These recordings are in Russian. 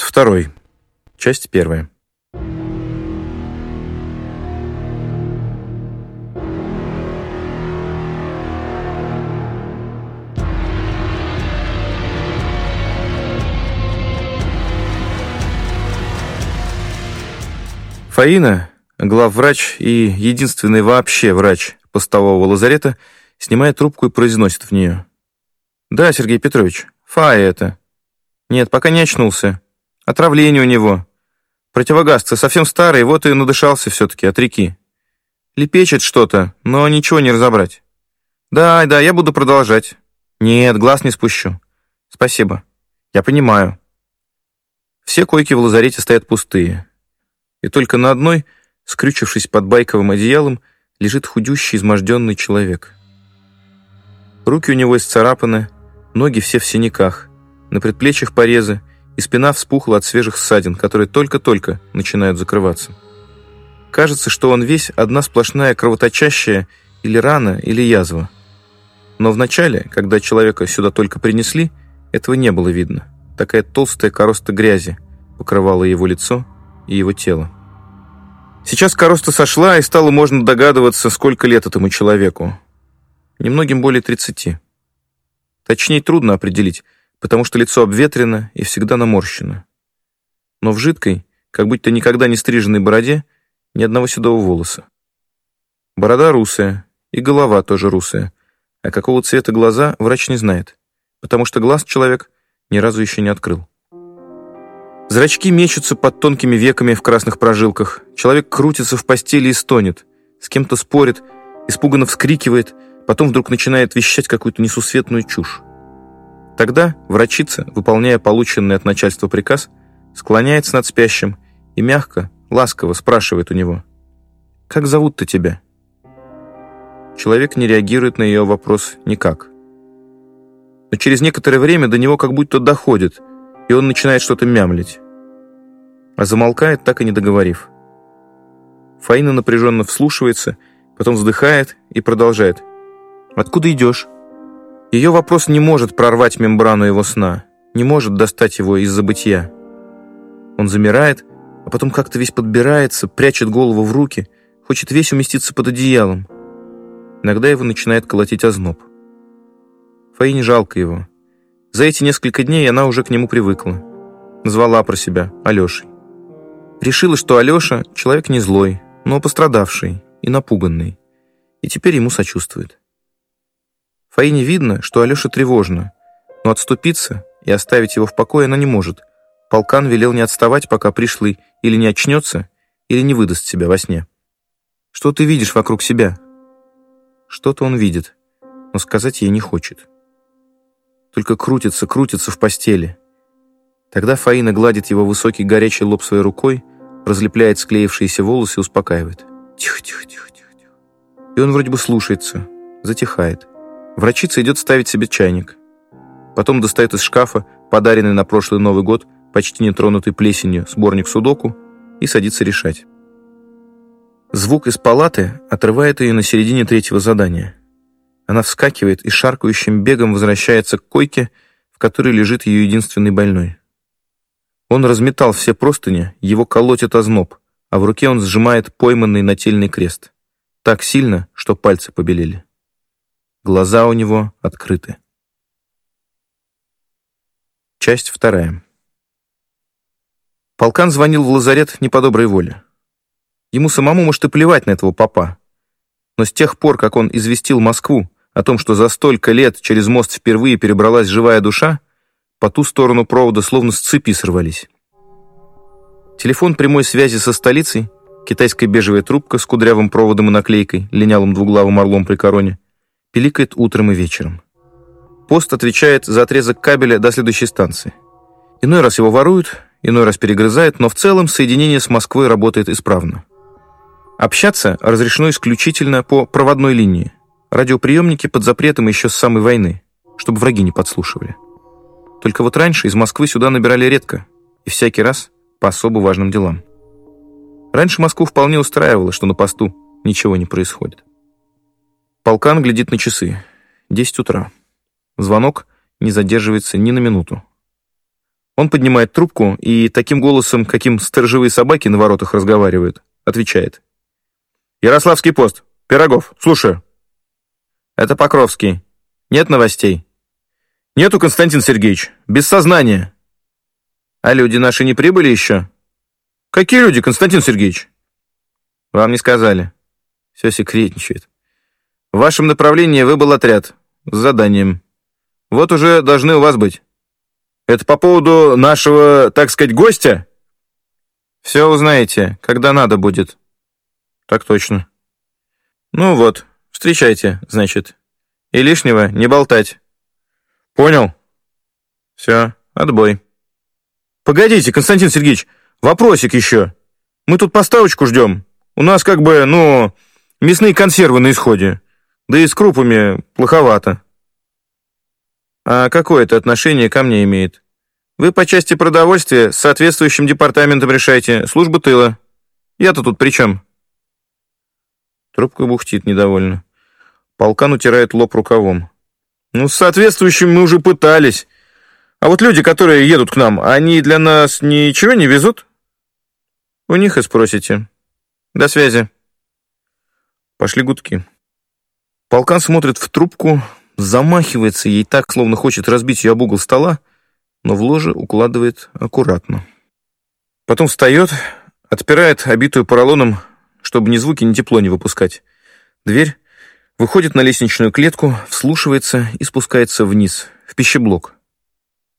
Второй. Часть первая. Фаина, главврач и единственный вообще врач постового лазарета, снимает трубку и произносит в нее. «Да, Сергей Петрович, Фая это». «Нет, пока не очнулся. Отравление у него. Противогаз-то совсем старый, вот и надышался все-таки от реки. Лепечет что-то, но ничего не разобрать. Да, да, я буду продолжать. Нет, глаз не спущу. Спасибо. Я понимаю». Все койки в лазарете стоят пустые и только на одной, скрючившись под байковым одеялом, лежит худющий, изможденный человек. Руки у него исцарапаны, ноги все в синяках, на предплечьях порезы, и спина вспухла от свежих ссадин, которые только-только начинают закрываться. Кажется, что он весь одна сплошная кровоточащая или рана, или язва. Но вначале, когда человека сюда только принесли, этого не было видно. Такая толстая короста грязи покрывала его лицо и его тело. Сейчас короста сошла, и стало можно догадываться, сколько лет этому человеку. Немногим более 30. Точнее, трудно определить, потому что лицо обветрено и всегда наморщено. Но в жидкой, как будто никогда не стриженной бороде, ни одного седого волоса. Борода русая, и голова тоже русая, а какого цвета глаза врач не знает, потому что глаз человек ни разу еще не открыл. Зрачки мечутся под тонкими веками в красных прожилках. Человек крутится в постели и стонет. С кем-то спорит, испуганно вскрикивает, потом вдруг начинает вещать какую-то несусветную чушь. Тогда врачица, выполняя полученный от начальства приказ, склоняется над спящим и мягко, ласково спрашивает у него «Как зовут-то тебя?» Человек не реагирует на ее вопрос никак. Но через некоторое время до него как будто доходит – и он начинает что-то мямлить. А замолкает, так и не договорив. Фаина напряженно вслушивается, потом вздыхает и продолжает. «Откуда идешь?» Ее вопрос не может прорвать мембрану его сна, не может достать его из забытия. Он замирает, а потом как-то весь подбирается, прячет голову в руки, хочет весь уместиться под одеялом. Иногда его начинает колотить озноб. Фаине жалко его. За эти несколько дней она уже к нему привыкла. Назвала про себя Алешей. Решила, что Алеша — человек не злой, но пострадавший и напуганный. И теперь ему сочувствует. Фаине видно, что Алеша тревожно, но отступиться и оставить его в покое она не может. Полкан велел не отставать, пока пришлый или не очнется, или не выдаст себя во сне. Что ты видишь вокруг себя? Что-то он видит, но сказать ей не хочет только крутится, крутится в постели. Тогда Фаина гладит его высокий горячий лоб своей рукой, разлепляет склеившиеся волосы и успокаивает. Тихо, тихо, тихо, тихо, тихо. И он вроде бы слушается, затихает. Врачица идет ставить себе чайник. Потом достает из шкафа подаренный на прошлый Новый год, почти нетронутый плесенью, сборник судоку и садится решать. Звук из палаты отрывает ее на середине третьего задания. Она вскакивает и шаркающим бегом возвращается к койке, в которой лежит ее единственный больной. Он разметал все простыни, его колотит озноб, а в руке он сжимает пойманный нательный крест. Так сильно, что пальцы побелели. Глаза у него открыты. Часть вторая. Полкан звонил в лазарет не по доброй воле. Ему самому, может, и плевать на этого папа. Но с тех пор, как он известил Москву, о том, что за столько лет через мост впервые перебралась живая душа, по ту сторону провода словно с цепи сорвались. Телефон прямой связи со столицей, китайская бежевая трубка с кудрявым проводом и наклейкой, линялым двуглавым орлом при короне, пиликает утром и вечером. Пост отвечает за отрезок кабеля до следующей станции. Иной раз его воруют, иной раз перегрызают, но в целом соединение с Москвой работает исправно. Общаться разрешено исключительно по проводной линии, Радиоприемники под запретом еще с самой войны, чтобы враги не подслушивали. Только вот раньше из Москвы сюда набирали редко, и всякий раз по особо важным делам. Раньше Москву вполне устраивало, что на посту ничего не происходит. Полкан глядит на часы. Десять утра. Звонок не задерживается ни на минуту. Он поднимает трубку и таким голосом, каким сторожевые собаки на воротах разговаривают, отвечает. «Ярославский пост. Пирогов. Слушаю». «Это Покровский. Нет новостей?» «Нету, Константин Сергеевич. Без сознания». «А люди наши не прибыли еще?» «Какие люди, Константин Сергеевич?» «Вам не сказали. Все секретничает. В вашем направлении выбыл отряд. С заданием. Вот уже должны у вас быть». Это по поводу нашего, так сказать, гостя? Все узнаете, когда надо будет. Так точно. Ну вот, встречайте, значит. И лишнего не болтать. Понял. Все, отбой. Погодите, Константин Сергеевич, вопросик еще. Мы тут поставочку ждем. У нас как бы, ну, мясные консервы на исходе. Да и с крупами плоховато. А какое это отношение ко мне имеет? Вы по части продовольствия с соответствующим департаментом решайте, служба тыла. Я-то тут при чем? Трубка бухтит недовольно. Полкан утирает лоб рукавом. Ну, с соответствующим мы уже пытались. А вот люди, которые едут к нам, они для нас ничего не везут? У них и спросите. До связи. Пошли гудки. Полкан смотрит в трубку, замахивается ей так, словно хочет разбить ее об угол стола, но в ложе укладывает аккуратно. Потом встает, отпирает обитую поролоном, чтобы ни звуки, ни тепло не выпускать. Дверь, выходит на лестничную клетку, вслушивается и спускается вниз, в пищеблок.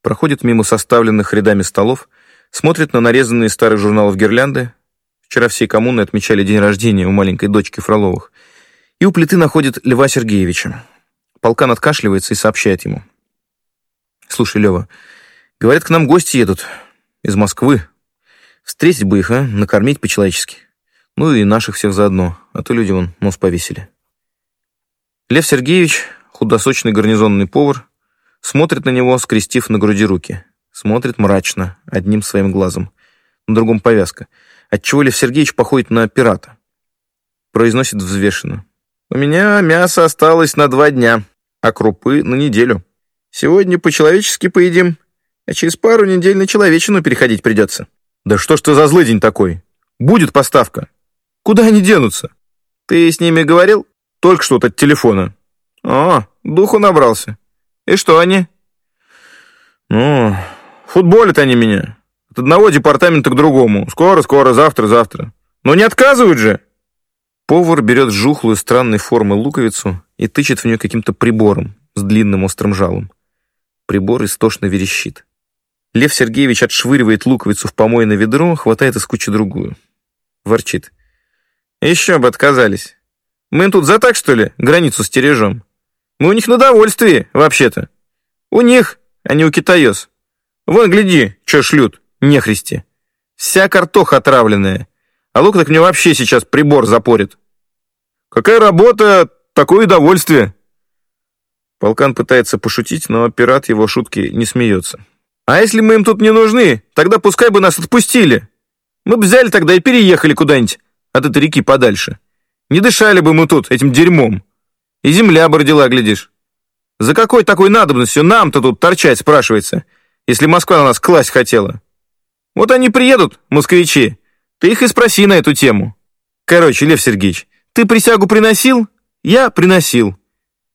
Проходит мимо составленных рядами столов, смотрит на нарезанные старых журналов гирлянды. Вчера всей коммуны отмечали день рождения у маленькой дочки Фроловых. И у плиты находит Льва Сергеевича. Полкан откашливается и сообщает ему. «Слушай, Лева, говорят, к нам гости едут. Из Москвы. Встретить бы их, а? Накормить по-человечески. Ну и наших всех заодно, а то люди вон нос повесили». Лев Сергеевич, худосочный гарнизонный повар, смотрит на него, скрестив на груди руки. Смотрит мрачно, одним своим глазом. На другом повязка. Отчего Лев Сергеевич походит на пирата. Произносит взвешенно. «У меня мясо осталось на два дня, а крупы на неделю». Сегодня по-человечески поедим, а через пару недель на человечину переходить придется. Да что ж ты за злый день такой? Будет поставка. Куда они денутся? Ты с ними говорил? Только что от телефона. О, духу набрался. И что они? Ну, футболят они меня. От одного департамента к другому. Скоро, скоро, завтра, завтра. Но не отказывают же. Повар берет жухлую странной формы луковицу и тычет в нее каким-то прибором с длинным острым жалом. Прибор истошно верещит. Лев Сергеевич отшвыривает луковицу в помойное ведро, хватает из кучи другую. Ворчит. «Еще бы отказались. Мы тут за так, что ли, границу стережем? Мы у них на довольствии, вообще-то. У них, а не у китаёс. Вон, гляди, что шлют, нехристи. Вся картоха отравленная. А лук так мне вообще сейчас прибор запорит. Какая работа, такое удовольствие. Полкан пытается пошутить, но пират его шутки не смеется. «А если мы им тут не нужны, тогда пускай бы нас отпустили. Мы бы взяли тогда и переехали куда-нибудь от этой реки подальше. Не дышали бы мы тут этим дерьмом. И земля бы глядишь. За какой такой надобностью нам-то тут торчать, спрашивается, если Москва на нас класть хотела? Вот они приедут, москвичи, ты их и спроси на эту тему. Короче, Лев Сергеевич, ты присягу приносил? Я приносил.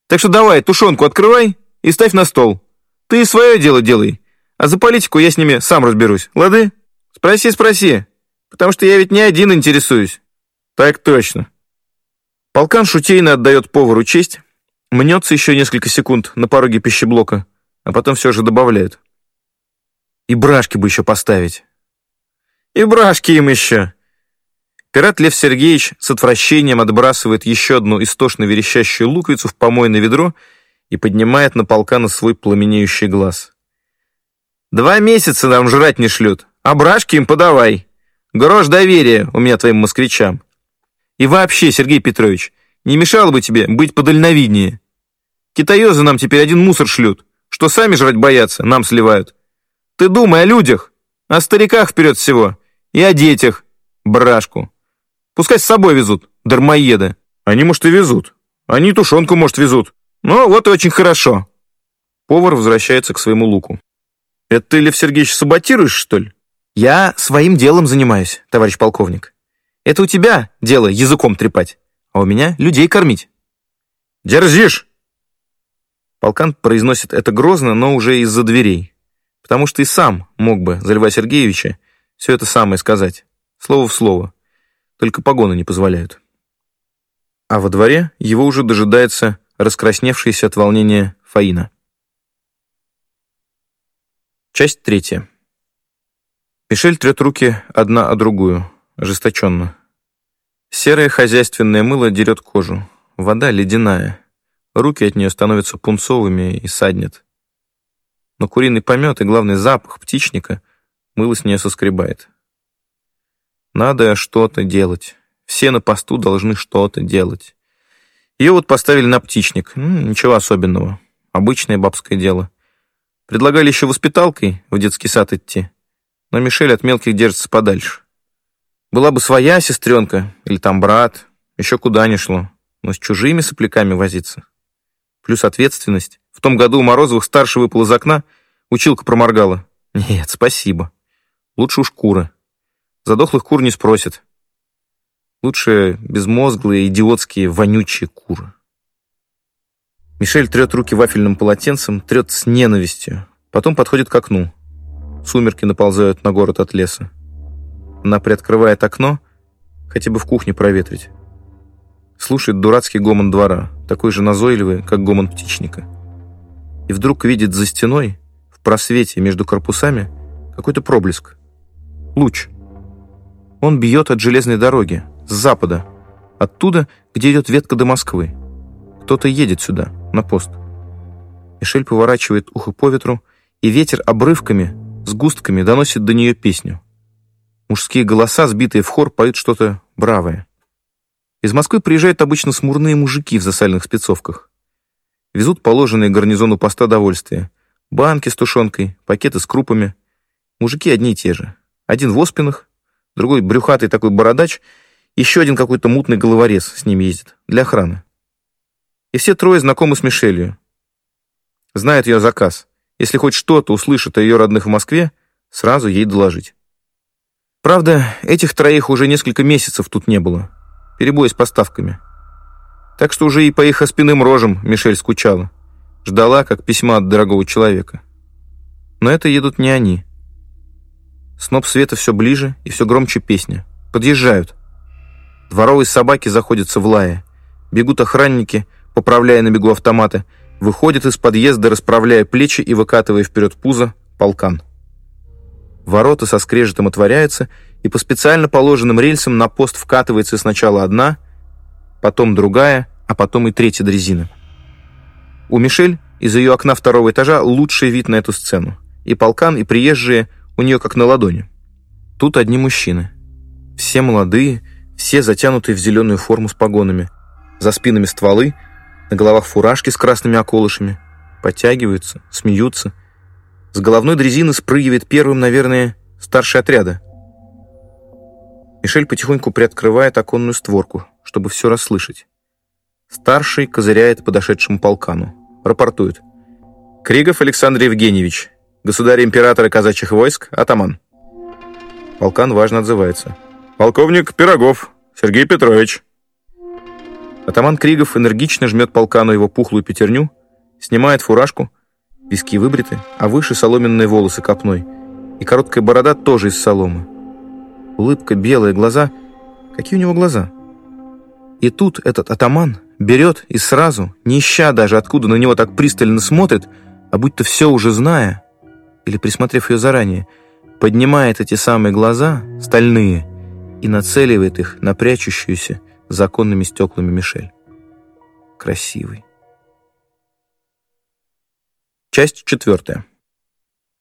Так что давай, тушенку открывай и ставь на стол. Ты свое дело делай, а за политику я с ними сам разберусь, лады? Спроси, спроси, потому что я ведь не один интересуюсь. Так точно. Полкан шутейно отдает повару честь, мнется еще несколько секунд на пороге пищеблока, а потом все же добавляет. И брашки бы еще поставить. И брашки им еще. Пират Лев Сергеевич с отвращением отбрасывает еще одну истошно верещащую луковицу в помойное ведро и поднимает на полкана свой пламенеющий глаз. «Два месяца нам жрать не шлют, а брашки им подавай. Грош доверия у меня твоим москвичам. И вообще, Сергей Петрович, не мешало бы тебе быть подальновиднее. Китаёзы нам теперь один мусор шлют, что сами жрать боятся, нам сливают. Ты думай о людях, о стариках вперед всего и о детях, брашку». Пускай с собой везут, дармоеды. Они, может, и везут. Они тушенку, может, везут. Ну, вот и очень хорошо. Повар возвращается к своему луку. Это ты, Лев Сергеевич, саботируешь, что ли? Я своим делом занимаюсь, товарищ полковник. Это у тебя дело языком трепать, а у меня людей кормить. Дерзишь! Полкан произносит это грозно, но уже из-за дверей. Потому что и сам мог бы за Льва Сергеевича все это самое сказать. Слово в слово. Только погоны не позволяют. А во дворе его уже дожидается раскрасневшаяся от волнения Фаина. Часть третья. Мишель трет руки одна о другую, ожесточенно. Серое хозяйственное мыло дерет кожу. Вода ледяная. Руки от нее становятся пунцовыми и саднет. Но куриный помет и, главный, запах птичника мыло с нее соскребает. Надо что-то делать. Все на посту должны что-то делать. Ее вот поставили на птичник. Ну, ничего особенного. Обычное бабское дело. Предлагали еще воспиталкой в детский сад идти. Но Мишель от мелких держится подальше. Была бы своя сестренка или там брат, еще куда ни шло. Но с чужими сопляками возиться. Плюс ответственность. В том году у Морозовых старший выпал из окна, училка проморгала. Нет, спасибо. Лучше уж куры. Задохлых кур не спросят. Лучше безмозглые, идиотские, вонючие куры. Мишель трет руки вафельным полотенцем, трет с ненавистью. Потом подходит к окну. Сумерки наползают на город от леса. Она приоткрывает окно, хотя бы в кухне проветрить. Слушает дурацкий гомон двора, такой же назойливый, как гомон птичника. И вдруг видит за стеной, в просвете между корпусами, какой-то проблеск. Луч. Он бьет от железной дороги, с запада, оттуда, где идет ветка до Москвы. Кто-то едет сюда, на пост. Мишель поворачивает ухо по ветру, и ветер обрывками, с густками доносит до нее песню. Мужские голоса, сбитые в хор, поют что-то бравое. Из Москвы приезжают обычно смурные мужики в засальных спецовках. Везут положенные гарнизону поста довольствия. Банки с тушенкой, пакеты с крупами. Мужики одни и те же. Один в оспинах, другой брюхатый такой бородач — еще один какой-то мутный головорез с ним ездит, для охраны. И все трое знакомы с Мишелью. Знают ее заказ. Если хоть что-то услышат о ее родных в Москве, сразу ей доложить. Правда, этих троих уже несколько месяцев тут не было. Перебой с поставками. Так что уже и по их спинным рожам Мишель скучала. Ждала, как письма от дорогого человека. Но это едут не они. Сноп света все ближе и все громче песня. Подъезжают. Дворовые собаки заходятся в лае. Бегут охранники, поправляя на бегу автоматы. Выходят из подъезда, расправляя плечи и выкатывая вперед пузо, полкан. Ворота со скрежетом отворяются, и по специально положенным рельсам на пост вкатывается сначала одна, потом другая, а потом и третья дрезина. У Мишель из ее окна второго этажа лучший вид на эту сцену. И полкан, и приезжие у нее как на ладони. Тут одни мужчины. Все молодые, все затянутые в зеленую форму с погонами. За спинами стволы, на головах фуражки с красными околышами. Подтягиваются, смеются. С головной дрезины спрыгивает первым, наверное, старший отряда. Мишель потихоньку приоткрывает оконную створку, чтобы все расслышать. Старший козыряет подошедшему полкану. Рапортует. «Кригов Александр Евгеньевич, государь-императора казачьих войск, атаман». Полкан важно отзывается. «Полковник Пирогов, Сергей Петрович». Атаман Кригов энергично жмет полкану его пухлую пятерню, снимает фуражку, виски выбриты, а выше соломенные волосы копной, и короткая борода тоже из соломы. Улыбка, белые глаза. Какие у него глаза? И тут этот атаман берет и сразу, не ища даже, откуда на него так пристально смотрит, а будто все уже зная, или присмотрев ее заранее, поднимает эти самые глаза, стальные, и нацеливает их на прячущуюся законными стеклами Мишель. Красивый. Часть четвертая.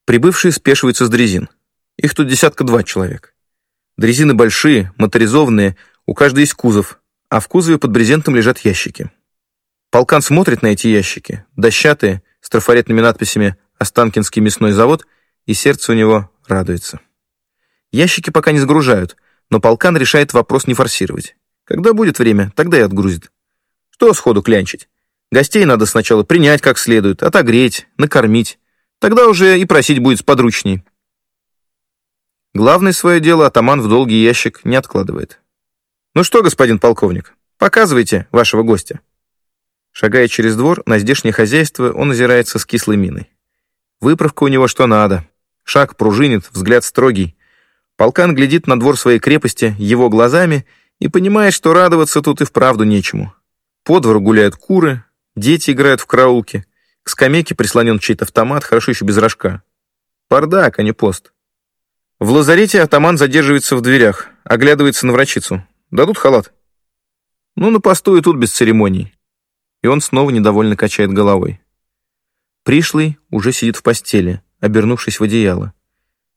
Прибывшие спешиваются с дрезин. Их тут десятка два человек. Дрезины большие, моторизованные, у каждой есть кузов, а в кузове под брезентом лежат ящики. Полкан смотрит на эти ящики, дощатые, с трафаретными надписями «Останкинский мясной завод», и сердце у него радуется. Ящики пока не сгружают, но полкан решает вопрос не форсировать. Когда будет время, тогда и отгрузит. Что сходу клянчить? Гостей надо сначала принять как следует, отогреть, накормить. Тогда уже и просить будет сподручней. Главное свое дело атаман в долгий ящик не откладывает. «Ну что, господин полковник, показывайте вашего гостя». Шагая через двор, на здешнее хозяйство он озирается с кислой миной. Выправка у него что надо. Шаг пружинит, взгляд строгий. Полкан глядит на двор своей крепости его глазами и понимает, что радоваться тут и вправду нечему. По двору гуляют куры, дети играют в караулке. К скамейке прислонен чей-то автомат, хорошо еще без рожка. Бардак, а не пост. В лазарете атаман задерживается в дверях, оглядывается на врачицу. Дадут халат? Ну, на посту и тут без церемоний. И он снова недовольно качает головой. Пришлый уже сидит в постели, обернувшись в одеяло.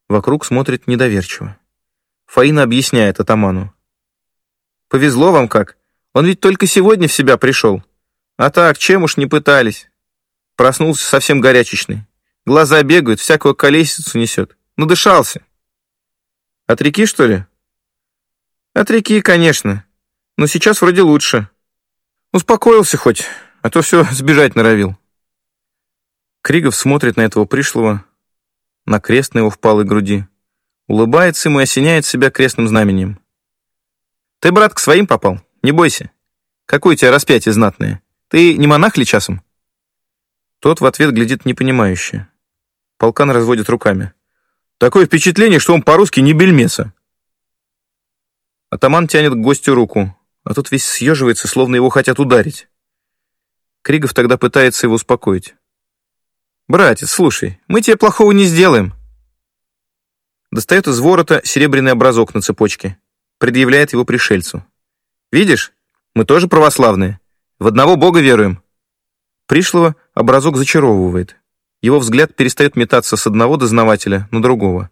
Вокруг смотрит недоверчиво. Фаина объясняет атаману. «Повезло вам как. Он ведь только сегодня в себя пришел. А так, чем уж не пытались. Проснулся совсем горячечный. Глаза бегают, всякого колесицу несет. Надышался. От реки, что ли? От реки, конечно. Но сейчас вроде лучше. Успокоился хоть, а то все сбежать норовил. Кригов смотрит на этого пришлого, на крест на его впалой груди, улыбается ему и осеняет себя крестным знаменем. Ты, брат, к своим попал? Не бойся. Какое у тебя распятие знатное? Ты не монах ли часом? Тот в ответ глядит непонимающе. Полкан разводит руками. Такое впечатление, что он по-русски не бельмеса. Атаман тянет к гостю руку, а тот весь съеживается, словно его хотят ударить. Кригов тогда пытается его успокоить. «Братец, слушай, мы тебе плохого не сделаем». Достает из ворота серебряный образок на цепочке, предъявляет его пришельцу. «Видишь, мы тоже православные. В одного Бога веруем». Пришлого образок зачаровывает. Его взгляд перестает метаться с одного дознавателя на другого.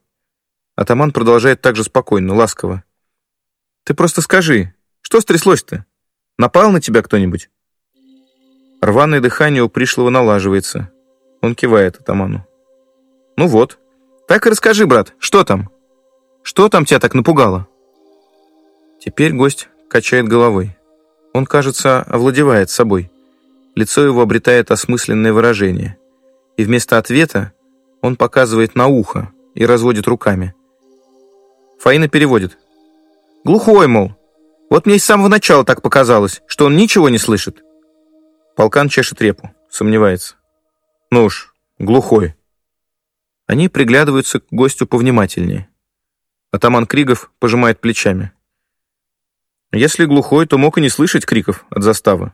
Атаман продолжает так же спокойно, ласково. «Ты просто скажи, что стряслось-то? Напал на тебя кто-нибудь?» Рваное дыхание у пришлого налаживается. Он кивает атаману. «Ну вот. Так и расскажи, брат, что там? Что там тебя так напугало?» Теперь гость качает головой. Он, кажется, овладевает собой. Лицо его обретает осмысленное выражение. И вместо ответа он показывает на ухо и разводит руками. Фаина переводит. «Глухой, мол. Вот мне с самого начала так показалось, что он ничего не слышит». Полкан чешет репу, сомневается. «Ну уж, глухой». Они приглядываются к гостю повнимательнее. Атаман Кригов пожимает плечами. Если глухой, то мог и не слышать криков от заставы.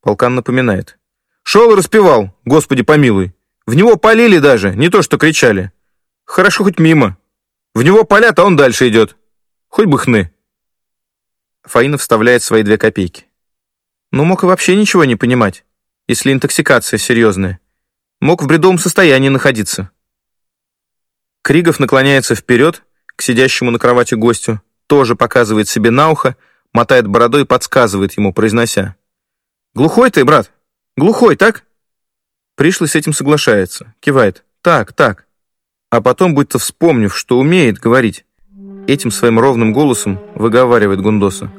Полкан напоминает. «Шел и распевал, Господи помилуй. В него полили даже, не то что кричали. Хорошо хоть мимо. В него палят, а он дальше идет. Хоть бы хны». Фаина вставляет свои две копейки. Ну, мог и вообще ничего не понимать, если интоксикация серьезная. Мог в бредовом состоянии находиться. Кригов наклоняется вперед к сидящему на кровати гостю, тоже показывает себе на ухо, мотает бородой и подсказывает ему, произнося. «Глухой ты, брат? Глухой, так?» Пришлый с этим соглашается, кивает. «Так, так». А потом, будто вспомнив, что умеет говорить, этим своим ровным голосом выговаривает Гундоса.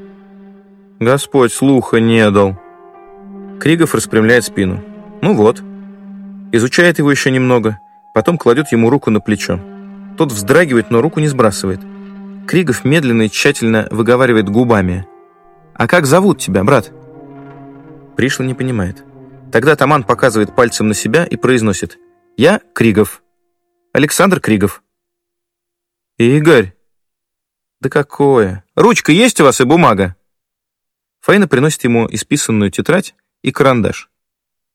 «Господь слуха не дал». Кригов распрямляет спину. «Ну вот». Изучает его еще немного, потом кладет ему руку на плечо. Тот вздрагивает, но руку не сбрасывает. Кригов медленно и тщательно выговаривает губами. «А как зовут тебя, брат?» Пришлый не понимает. Тогда Таман показывает пальцем на себя и произносит «Я Кригов. Александр Кригов». «Игорь!» «Да какое! Ручка есть у вас и бумага?» Фаина приносит ему исписанную тетрадь и карандаш.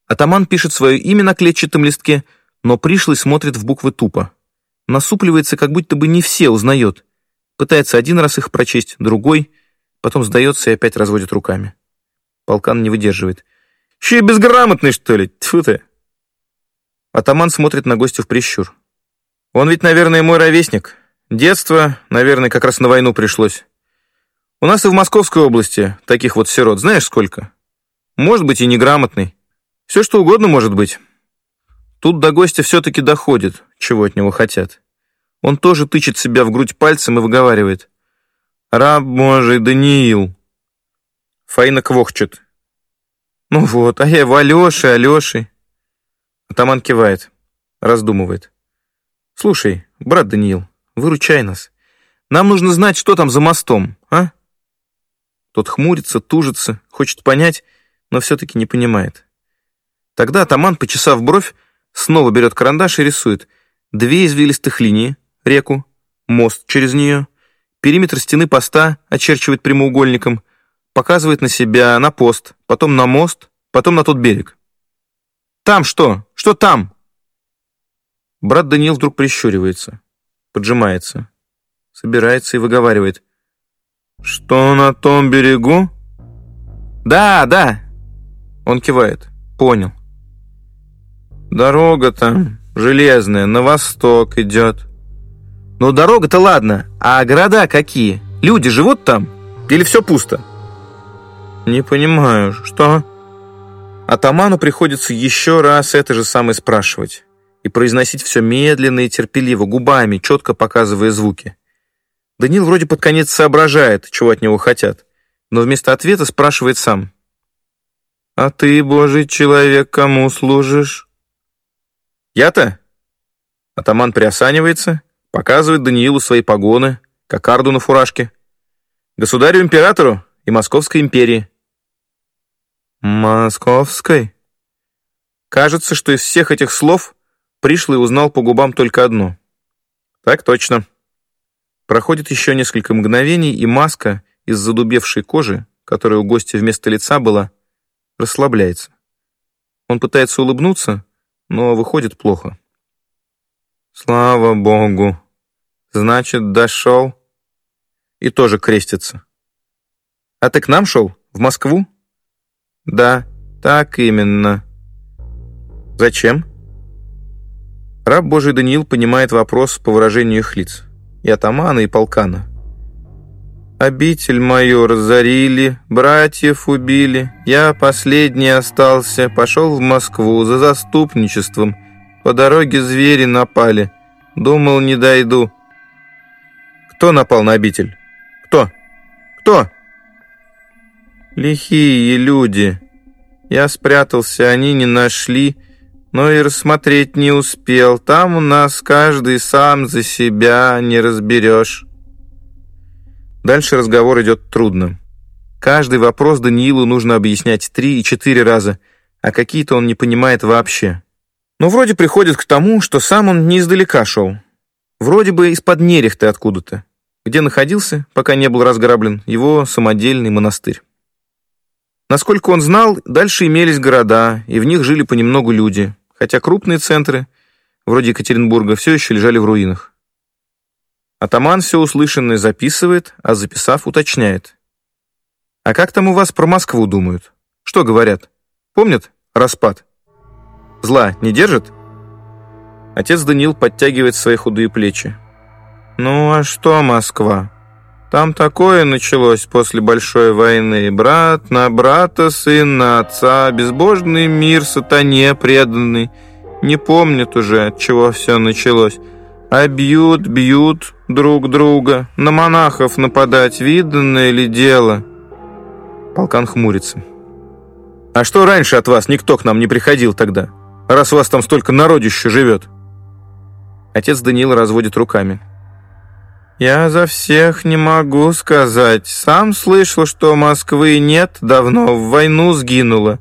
Атаман пишет свое имя на клетчатом листке, но пришлый смотрит в буквы тупо. Насупливается, как будто бы не все узнает. Пытается один раз их прочесть, другой, потом сдается и опять разводит руками. Полкан не выдерживает. «Еще и безграмотный, что ли? Тьфу ты!» Атаман смотрит на гостя в прищур. «Он ведь, наверное, мой ровесник. Детство, наверное, как раз на войну пришлось. У нас и в Московской области таких вот сирот знаешь сколько? Может быть, и неграмотный. Все что угодно может быть. Тут до гостя все-таки доходит, чего от него хотят. Он тоже тычет себя в грудь пальцем и выговаривает. «Раб Божий, Даниил!» Фаина квохчет. «Ну вот, а я его Алешей, Алешей!» Атаман кивает. раздумывает. «Слушай, брат Даниил, выручай нас. Нам нужно знать, что там за мостом, а?» Тот хмурится, тужится, хочет понять, но все-таки не понимает. Тогда атаман, почесав бровь, снова берет карандаш и рисует две извилистых линии, реку, мост через нее, периметр стены поста очерчивает прямоугольником, показывает на себя, на пост, потом на мост, потом на тот берег. «Там что? Что там?» Брат Даниил вдруг прищуривается, поджимается, собирается и выговаривает. «Что на том берегу?» «Да, да!» Он кивает. «Понял». «Дорога там железная, на восток идет». «Ну, дорога-то ладно, а города какие? Люди живут там? Или все пусто?» «Не понимаю, что?» Атаману приходится еще раз это же самое спрашивать и произносить все медленно и терпеливо, губами, четко показывая звуки. Данил вроде под конец соображает, чего от него хотят, но вместо ответа спрашивает сам. «А ты, божий человек, кому служишь?» «Я-то?» Атаман приосанивается, показывает Даниилу свои погоны, кокарду на фуражке. «Государю-императору и Московской империи». «Московской?» Кажется, что из всех этих слов пришлый узнал по губам только одно. «Так точно». Проходит еще несколько мгновений, и маска из задубевшей кожи, которая у гостя вместо лица была, расслабляется. Он пытается улыбнуться, но выходит плохо. «Слава Богу! Значит, дошел?» И тоже крестится. «А ты к нам шел? В Москву?» «Да, так именно». «Зачем?» Раб Божий Даниил понимает вопрос по выражению их лиц и атамана, и полкана. «Обитель мою разорили, братьев убили, я последний остался, пошел в Москву за заступничеством, по дороге звери напали, думал, не дойду». «Кто напал на обитель? Кто? Кто?» «Лихие люди. Я спрятался, они не нашли» но и рассмотреть не успел. Там у нас каждый сам за себя не разберешь. Дальше разговор идет трудно. Каждый вопрос Даниилу нужно объяснять три и четыре раза, а какие-то он не понимает вообще. Но вроде приходит к тому, что сам он не издалека шел. Вроде бы из-под нерехты откуда-то, где находился, пока не был разграблен, его самодельный монастырь. Насколько он знал, дальше имелись города, и в них жили понемногу люди, хотя крупные центры, вроде Екатеринбурга, все еще лежали в руинах. Атаман все услышанное записывает, а записав, уточняет. «А как там у вас про Москву думают? Что говорят? Помнят распад? Зла не держит?» Отец Даниил подтягивает свои худые плечи. «Ну а что Москва? Там такое началось после большой войны. Брат на брата, сын на отца, безбожный мир сатане преданный. Не помнит уже, от чего все началось. А бьют, бьют друг друга. На монахов нападать, виданное ли дело?» Полкан хмурится. «А что раньше от вас никто к нам не приходил тогда, раз у вас там столько народища живет?» Отец Даниил разводит руками. «Я за всех не могу сказать. Сам слышал, что Москвы нет, давно в войну сгинула.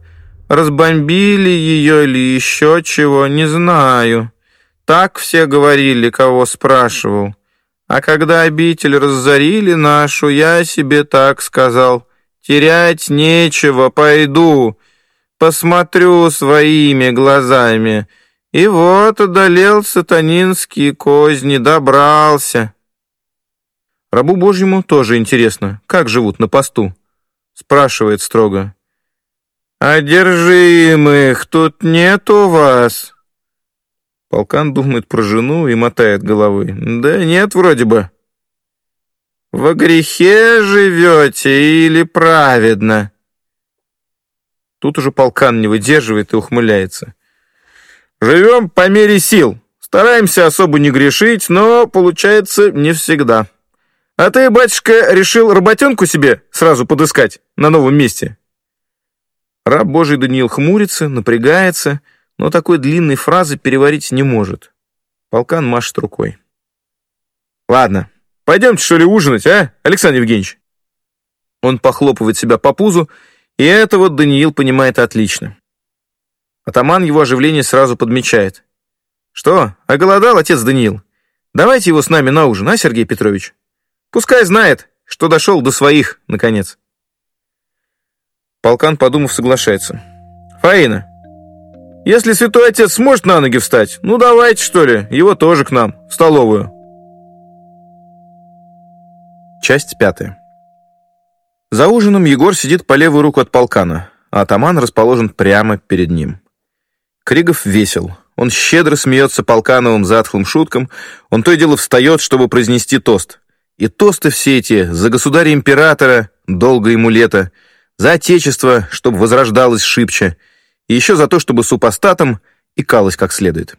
Разбомбили ее или еще чего, не знаю. Так все говорили, кого спрашивал. А когда обитель разорили нашу, я себе так сказал. Терять нечего, пойду. Посмотрю своими глазами. И вот одолел сатанинские козни, добрался». Рабу Божьему тоже интересно, как живут на посту. Спрашивает строго. «Одержимых тут нет у вас?» Полкан думает про жену и мотает головой. «Да нет, вроде бы». «Во грехе живете или праведно?» Тут уже полкан не выдерживает и ухмыляется. «Живем по мере сил. Стараемся особо не грешить, но получается не всегда». А ты, батюшка, решил работенку себе сразу подыскать на новом месте?» Раб Божий Даниил хмурится, напрягается, но такой длинной фразы переварить не может. Полкан машет рукой. «Ладно, пойдемте, что ли, ужинать, а, Александр Евгеньевич?» Он похлопывает себя по пузу, и это вот Даниил понимает отлично. Атаман его оживление сразу подмечает. «Что, оголодал отец Даниил? Давайте его с нами на ужин, а, Сергей Петрович? Пускай знает, что дошел до своих, наконец». Полкан, подумав, соглашается. «Фаина, если святой отец сможет на ноги встать, ну давайте, что ли, его тоже к нам, в столовую». Часть пятая. За ужином Егор сидит по левую руку от полкана, а атаман расположен прямо перед ним. Кригов весел. Он щедро смеется полкановым затхлым шуткам, он то и дело встает, чтобы произнести тост. И тосты все эти за государя-императора, долго ему лето, за отечество, чтобы возрождалось шибче, еще за то, чтобы супостатом икалось как следует.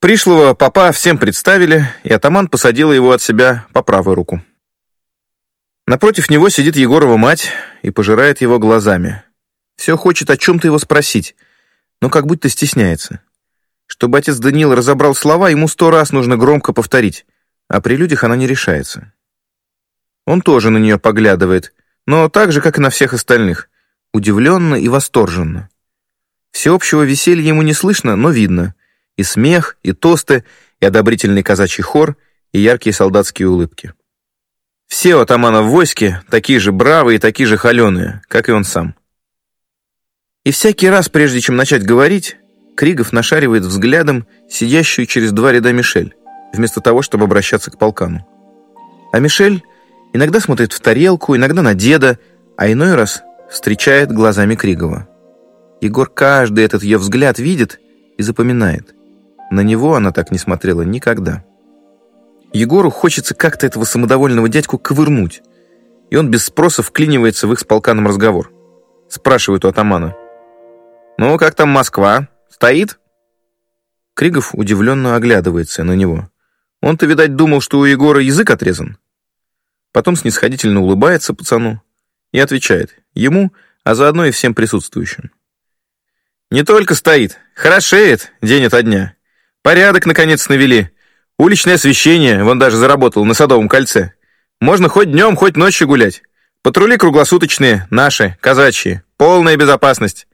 Пришлого папа всем представили, и атаман посадил его от себя по правую руку. Напротив него сидит Егорова мать и пожирает его глазами. Все хочет о чем-то его спросить, но как будто стесняется. Чтобы отец Даниил разобрал слова, ему сто раз нужно громко повторить, а при людях она не решается. Он тоже на нее поглядывает, но так же, как и на всех остальных, удивленно и восторженно. Всеобщего веселья ему не слышно, но видно. И смех, и тосты, и одобрительный казачий хор, и яркие солдатские улыбки. Все атамана в войске такие же бравые и такие же холеные, как и он сам. И всякий раз, прежде чем начать говорить, Кригов нашаривает взглядом сидящую через два ряда Мишель, вместо того, чтобы обращаться к полкану. А Мишель иногда смотрит в тарелку, иногда на деда, а иной раз встречает глазами Кригова. Егор каждый этот ее взгляд видит и запоминает. На него она так не смотрела никогда. Егору хочется как-то этого самодовольного дядьку ковырнуть, и он без спроса вклинивается в их с полканом разговор. Спрашивает у атамана. «Ну, как там Москва? Стоит?» Кригов удивленно оглядывается на него. Он-то, видать, думал, что у Егора язык отрезан. Потом снисходительно улыбается пацану и отвечает ему, а заодно и всем присутствующим. «Не только стоит, хорошеет день ото дня. Порядок, наконец, навели. Уличное освещение, вон даже заработал на Садовом кольце. Можно хоть днем, хоть ночью гулять. Патрули круглосуточные, наши, казачьи. Полная безопасность.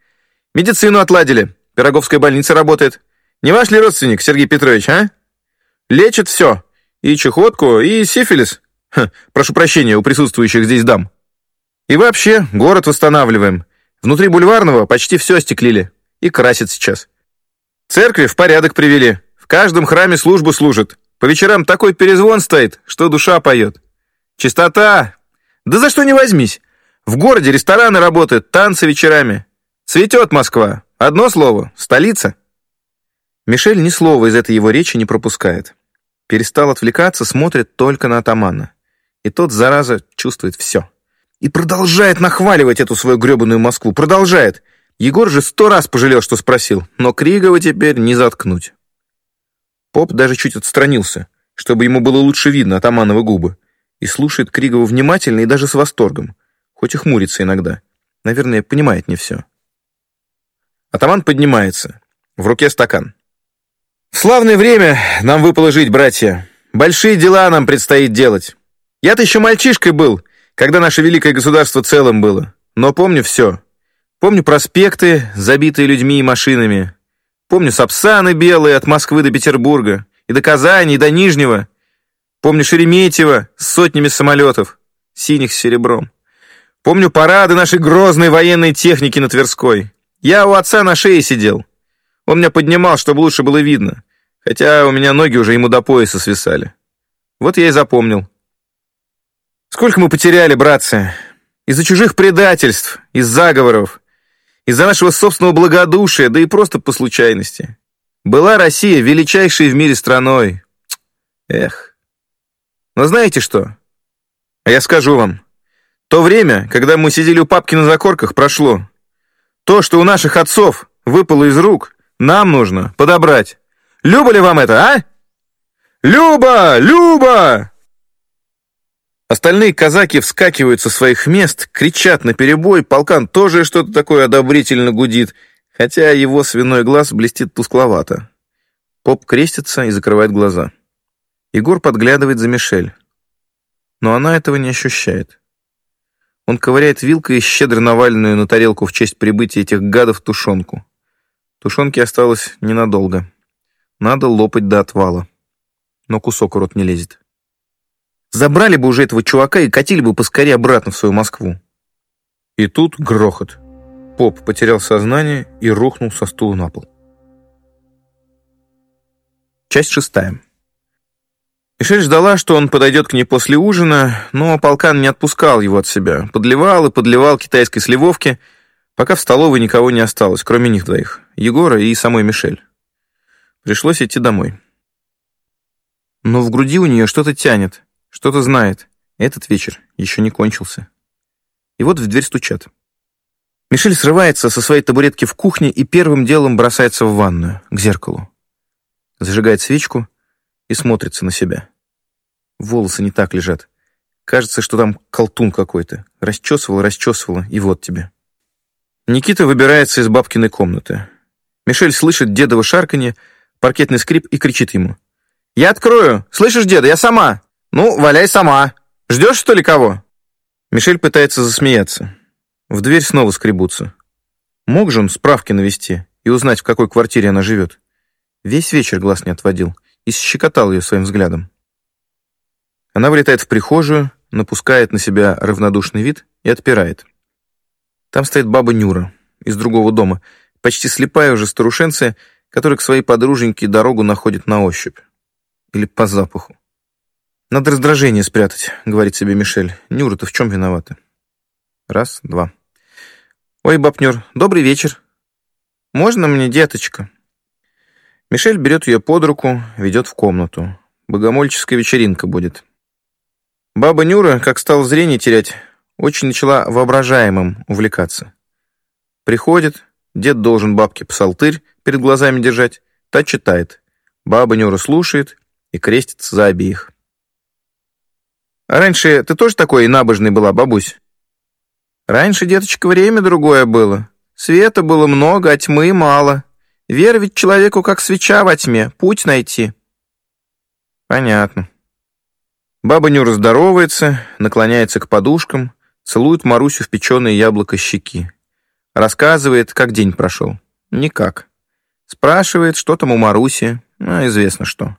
Медицину отладили. Пироговская больница работает. Не ваш ли родственник, Сергей Петрович, а? Лечит все. И чехотку, и сифилис. Ха, прошу прощения у присутствующих здесь дам. И вообще, город восстанавливаем. Внутри бульварного почти все остеклили. И красят сейчас. Церкви в порядок привели каждом храме службу служит. По вечерам такой перезвон стоит, что душа поет. Чистота! Да за что не возьмись. В городе рестораны работают, танцы вечерами. Цветет Москва. Одно слово — столица. Мишель ни слова из этой его речи не пропускает. Перестал отвлекаться, смотрит только на атамана. И тот, зараза, чувствует все. И продолжает нахваливать эту свою гребаную Москву. Продолжает. Егор же сто раз пожалел, что спросил. Но Кригова теперь не заткнуть. Поп даже чуть отстранился, чтобы ему было лучше видно атамановы губы, и слушает Кригова внимательно и даже с восторгом, хоть и хмурится иногда. Наверное, понимает не все. Атаман поднимается. В руке стакан. «В славное время нам выпало жить, братья. Большие дела нам предстоит делать. Я-то еще мальчишкой был, когда наше великое государство целым было. Но помню все. Помню проспекты, забитые людьми и машинами. Помню сапсаны белые от Москвы до Петербурга, и до Казани, и до Нижнего. Помню Шереметьево с сотнями самолетов, синих с серебром. Помню парады нашей грозной военной техники на Тверской. Я у отца на шее сидел. Он меня поднимал, чтобы лучше было видно, хотя у меня ноги уже ему до пояса свисали. Вот я и запомнил. Сколько мы потеряли, братцы, из-за чужих предательств, из заговоров, из-за нашего собственного благодушия, да и просто по случайности. Была Россия величайшей в мире страной. Эх. Но знаете что? А я скажу вам. То время, когда мы сидели у папки на закорках, прошло. То, что у наших отцов выпало из рук, нам нужно подобрать. Люба ли вам это, а? Люба! Люба! Остальные казаки вскакивают со своих мест, кричат на перебой, полкан тоже что-то такое одобрительно гудит, хотя его свиной глаз блестит тускловато. Поп крестится и закрывает глаза. Егор подглядывает за Мишель. Но она этого не ощущает. Он ковыряет вилкой щедро наваленную на тарелку в честь прибытия этих гадов тушенку. Тушенки осталось ненадолго. Надо лопать до отвала. Но кусок в рот не лезет. Забрали бы уже этого чувака и катили бы поскорее обратно в свою Москву. И тут грохот. Поп потерял сознание и рухнул со стула на пол. Часть шестая. Мишель ждала, что он подойдет к ней после ужина, но полкан не отпускал его от себя. Подливал и подливал китайской сливовки, пока в столовой никого не осталось, кроме них двоих, Егора и самой Мишель. Пришлось идти домой. Но в груди у нее что-то тянет, что-то знает. Этот вечер еще не кончился. И вот в дверь стучат. Мишель срывается со своей табуретки в кухне и первым делом бросается в ванную, к зеркалу. Зажигает свечку и смотрится на себя. Волосы не так лежат. Кажется, что там колтун какой-то. Расчесывала, расчесывала, и вот тебе. Никита выбирается из бабкиной комнаты. Мишель слышит дедово шарканье, паркетный скрип и кричит ему. «Я открою! Слышишь, деда, я сама!» «Ну, валяй сама! Ждешь, что ли, кого?» Мишель пытается засмеяться. В дверь снова скребутся. Мог же он справки навести и узнать, в какой квартире она живет. Весь вечер глаз не отводил и щекотал ее своим взглядом. Она вылетает в прихожую, напускает на себя равнодушный вид и отпирает. Там стоит баба Нюра из другого дома, почти слепая уже старушенция, которая к своей подруженьке дорогу находит на ощупь. Или по запаху. «Надо раздражение спрятать», — говорит себе Мишель. «Нюра-то в чем виновата?» Раз, два. «Ой, бабнюр, добрый вечер. Можно мне, деточка?» Мишель берет ее под руку, ведет в комнату. Богомольческая вечеринка будет. Баба Нюра, как стала зрение терять, очень начала воображаемым увлекаться. Приходит, дед должен бабке псалтырь перед глазами держать, та читает. Баба Нюра слушает и крестится за обеих. Раньше ты тоже такой набожный была, бабусь? Раньше, деточка, время другое было. Света было много, а тьмы мало. Вера ведь человеку как свеча во тьме, путь найти. Понятно. Баба Нюра здоровается, наклоняется к подушкам, целует Марусю в печеное яблоко щеки. Рассказывает, как день прошел. Никак. Спрашивает, что там у Маруси. Ну, известно что.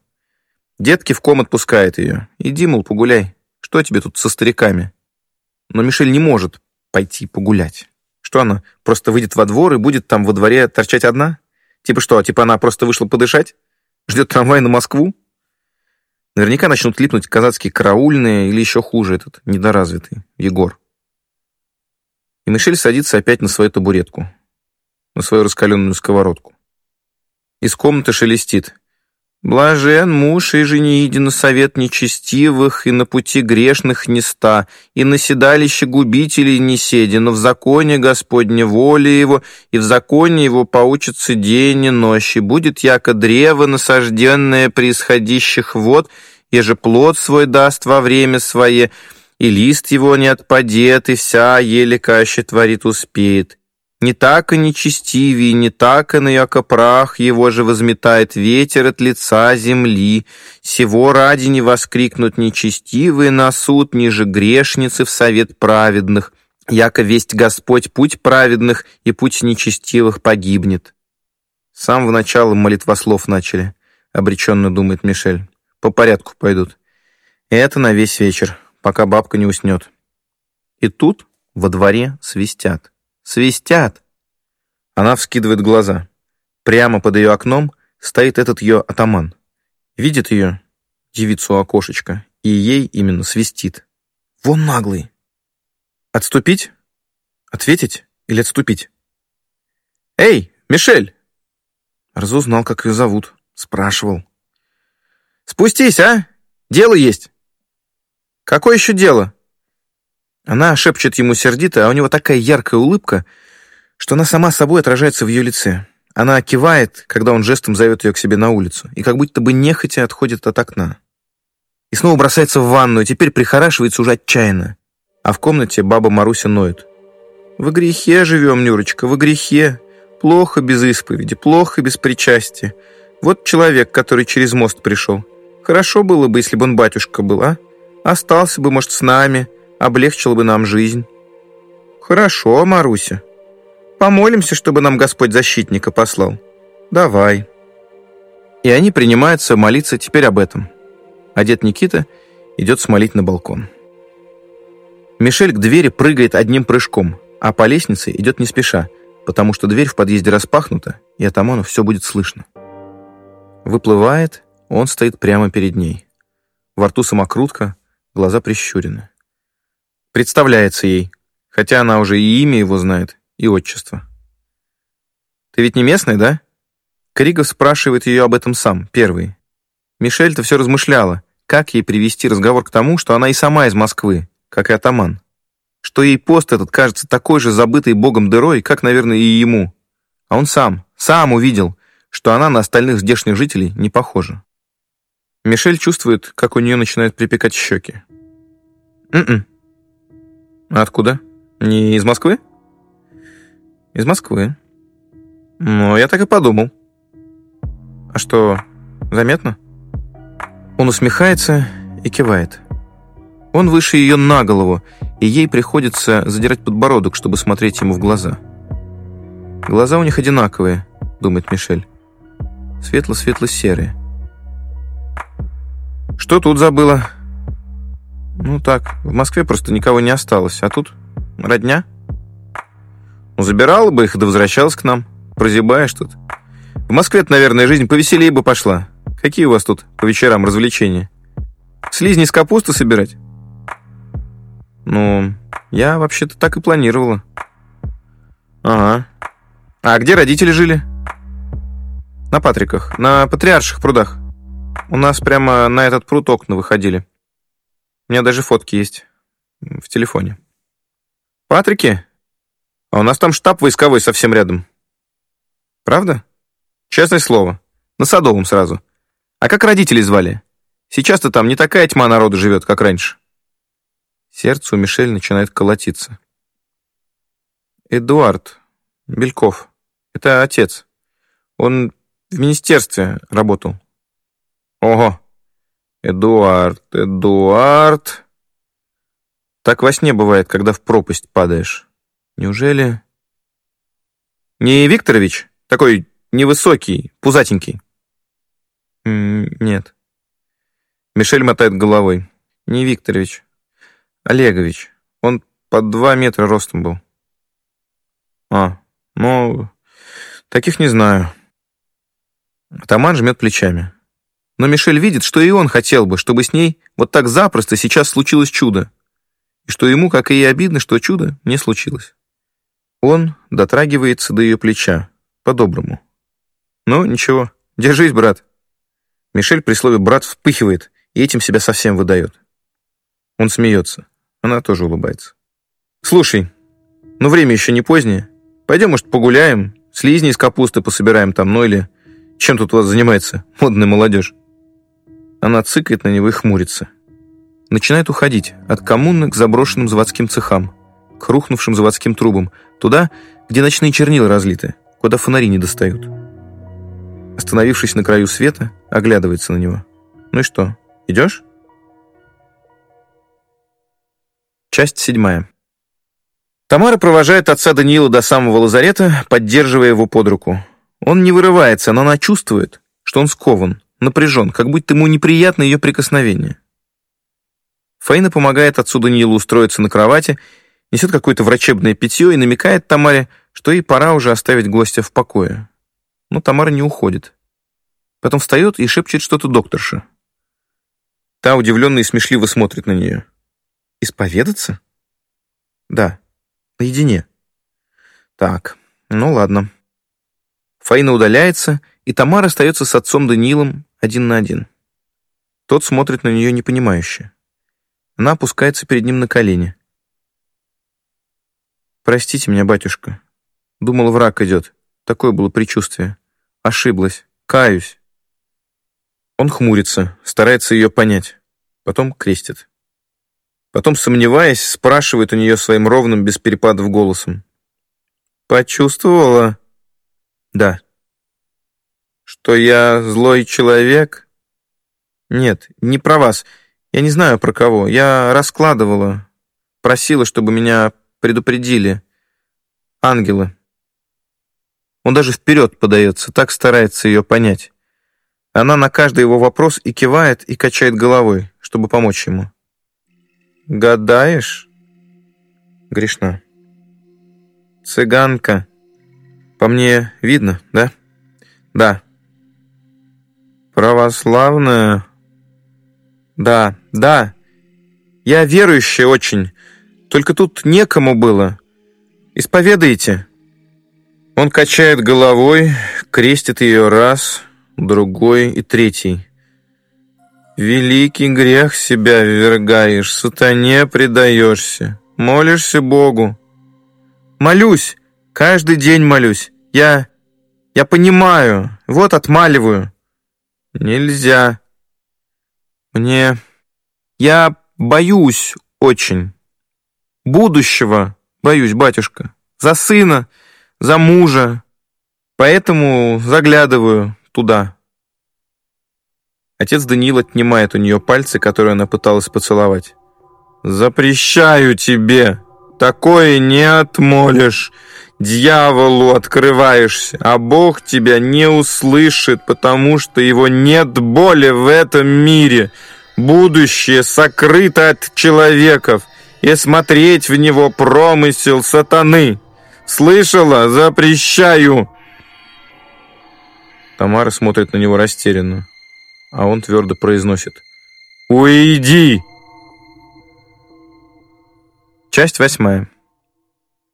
Детки в ком отпускает ее. Иди, мол, погуляй. Что тебе тут со стариками? Но Мишель не может пойти погулять. Что она, просто выйдет во двор и будет там во дворе торчать одна? Типа что, типа она просто вышла подышать? Ждет трамвай на Москву? Наверняка начнут липнуть казацкие караульные или еще хуже этот, недоразвитый, Егор. И Мишель садится опять на свою табуретку, на свою раскаленную сковородку. Из комнаты шелестит. Блажен муж и жениди на совет нечестивых, и на пути грешных не ста, и на седалище губителей не седи, но в законе Господне воли его, и в законе его поучится день и ночь, и будет яко древо, насажденное при исходящих вод, и же плод свой даст во время свое, и лист его не отпадет, и вся еле каще творит успеет. Не так и нечестивее, не так и на яко прах его же возметает ветер от лица земли. Сего ради не воскрикнут нечестивые на суд, ниже грешницы в совет праведных. Яко весть Господь путь праведных и путь нечестивых погибнет. С самого начала молитвослов начали, обреченно думает Мишель. По порядку пойдут. Это на весь вечер, пока бабка не уснет. И тут во дворе свистят. Свистят!» Она вскидывает глаза. Прямо под ее окном стоит этот ее атаман. Видит ее, девицу окошечко, и ей именно свистит. «Вон наглый!» «Отступить? Ответить или отступить?» «Эй, Мишель!» Разузнал, как ее зовут. Спрашивал. «Спустись, а! Дело есть!» «Какое еще дело?» Она шепчет ему сердито, а у него такая яркая улыбка, что она сама собой отражается в ее лице. Она кивает, когда он жестом зовет ее к себе на улицу, и как будто бы нехотя отходит от окна. И снова бросается в ванну, и теперь прихорашивается уже отчаянно. А в комнате баба Маруся ноет. «В грехе живем, Нюрочка, в грехе. Плохо без исповеди, плохо без причастия. Вот человек, который через мост пришел. Хорошо было бы, если бы он батюшка был, а? Остался бы, может, с нами, облегчил бы нам жизнь. Хорошо, Маруся. Помолимся, чтобы нам Господь защитника послал. Давай. И они принимаются молиться теперь об этом. А дед Никита идет смолить на балкон. Мишель к двери прыгает одним прыжком, а по лестнице идет не спеша, потому что дверь в подъезде распахнута, и атаману все будет слышно. Выплывает, он стоит прямо перед ней. Во рту самокрутка, глаза прищурены. Представляется ей, хотя она уже и имя его знает, и отчество. «Ты ведь не местный, да?» Кригов спрашивает ее об этом сам, первый. Мишель-то все размышляла, как ей привести разговор к тому, что она и сама из Москвы, как и атаман. Что ей пост этот кажется такой же забытой богом дырой, как, наверное, и ему. А он сам, сам увидел, что она на остальных здешних жителей не похожа. Мишель чувствует, как у нее начинают припекать щеки. «М-м». Откуда? Не из Москвы?» «Из Москвы». «Ну, я так и подумал». «А что, заметно?» Он усмехается и кивает. Он выше ее на голову, и ей приходится задирать подбородок, чтобы смотреть ему в глаза. «Глаза у них одинаковые», — думает Мишель. «Светло-светло-серые». «Что тут забыла?» «Ну так, в Москве просто никого не осталось, а тут родня?» «Ну, забирала бы их, да возвращалась к нам. Прозябаешь тут. В Москве-то, наверное, жизнь повеселее бы пошла. Какие у вас тут по вечерам развлечения? Слизни с капусты собирать?» «Ну, я вообще-то так и планировала». «Ага. А где родители жили?» «На Патриках, на Патриарших прудах. У нас прямо на этот пруд окна выходили. У меня даже фотки есть в телефоне». «Патрики? А у нас там штаб войсковой совсем рядом». «Правда? Честное слово. На Садовом сразу. А как родители звали? Сейчас-то там не такая тьма народу живет, как раньше». Сердце у Мишель начинает колотиться. Эдуард Бельков. Это отец. Он в министерстве работал. Ого. Эдуард, Эдуард. Так во сне бывает, когда в пропасть падаешь. Неужели... Не Викторович? Такой невысокий, пузатенький? Нет. Мишель мотает головой. Не Викторович. Олегович. Он под два метра ростом был. А, ну, таких не знаю. Таман жмет плечами. Но Мишель видит, что и он хотел бы, чтобы с ней вот так запросто сейчас случилось чудо. И что ему, как и ей, обидно, что чудо не случилось. Он дотрагивается до ее плеча, по-доброму. Ну, ничего, держись, брат. Мишель при слове «брат» вспыхивает и этим себя совсем выдает. Он смеется. Она тоже улыбается. «Слушай, ну время еще не позднее. Пойдем, может, погуляем, слизни из капусты пособираем там, ну или чем тут у вас занимается модная молодежь?» Она цыкает на него и хмурится. Начинает уходить от коммуны к заброшенным заводским цехам, к рухнувшим заводским трубам, туда, где ночные чернила разлиты, куда фонари не достают. Остановившись на краю света, оглядывается на него. «Ну и что, идешь?» Часть седьмая. Тамара провожает отца Даниила до самого лазарета, поддерживая его под руку. Он не вырывается, но она чувствует, что он скован, напряжен, как будто ему неприятно ее прикосновение. Фаина помогает отцу Даниилу устроиться на кровати, несет какое-то врачебное питье и намекает Тамаре, что ей пора уже оставить гостя в покое. Но Тамара не уходит. Потом встает и шепчет что-то докторше. Та удивленно и смешливо смотрит на нее. Исповедаться? Да, наедине. Так, ну ладно. Фаина удаляется, и Тамара остается с отцом Даниилом один на один. Тот смотрит на нее непонимающе. Она опускается перед ним на колени. «Простите меня, батюшка. Думал, враг идет. Такое было предчувствие. Ошиблась. Каюсь». Он хмурится, старается ее понять. Потом крестит. Потом, сомневаясь, спрашивает у нее своим ровным, без перепадов голосом. «Почувствовала?» Да. Что я злой человек? Нет, не про вас. Я не знаю про кого. Я раскладывала. Просила, чтобы меня предупредили. Ангелы. Он даже вперед подается, так старается ее понять. Она на каждый его вопрос и кивает, и качает головой, чтобы помочь ему. «Гадаешь?» Грешна. «Цыганка. По мне видно, да?» «Да». «Православная?» «Да, да. Я верующая очень. Только тут некому было. Исповедаете?» Он качает головой, крестит ее раз, другой и третий. «Великий грех себя ввергаешь, сатане предаешься, молишься Богу». «Молюсь, каждый день молюсь. Я... я понимаю, вот отмаливаю». «Нельзя. Мне... я боюсь очень. Будущего боюсь, батюшка. За сына» за мужа, поэтому заглядываю туда». Отец Даниил отнимает у нее пальцы, которые она пыталась поцеловать. «Запрещаю тебе! Такое не отмолишь! Дьяволу открываешься, а Бог тебя не услышит, потому что его нет боли в этом мире. Будущее сокрыто от человеков, и смотреть в него промысел сатаны». Слышала? Запрещаю!» Тамара смотрит на него растерянно, а он твердо произносит «Уйди!» Часть восьмая.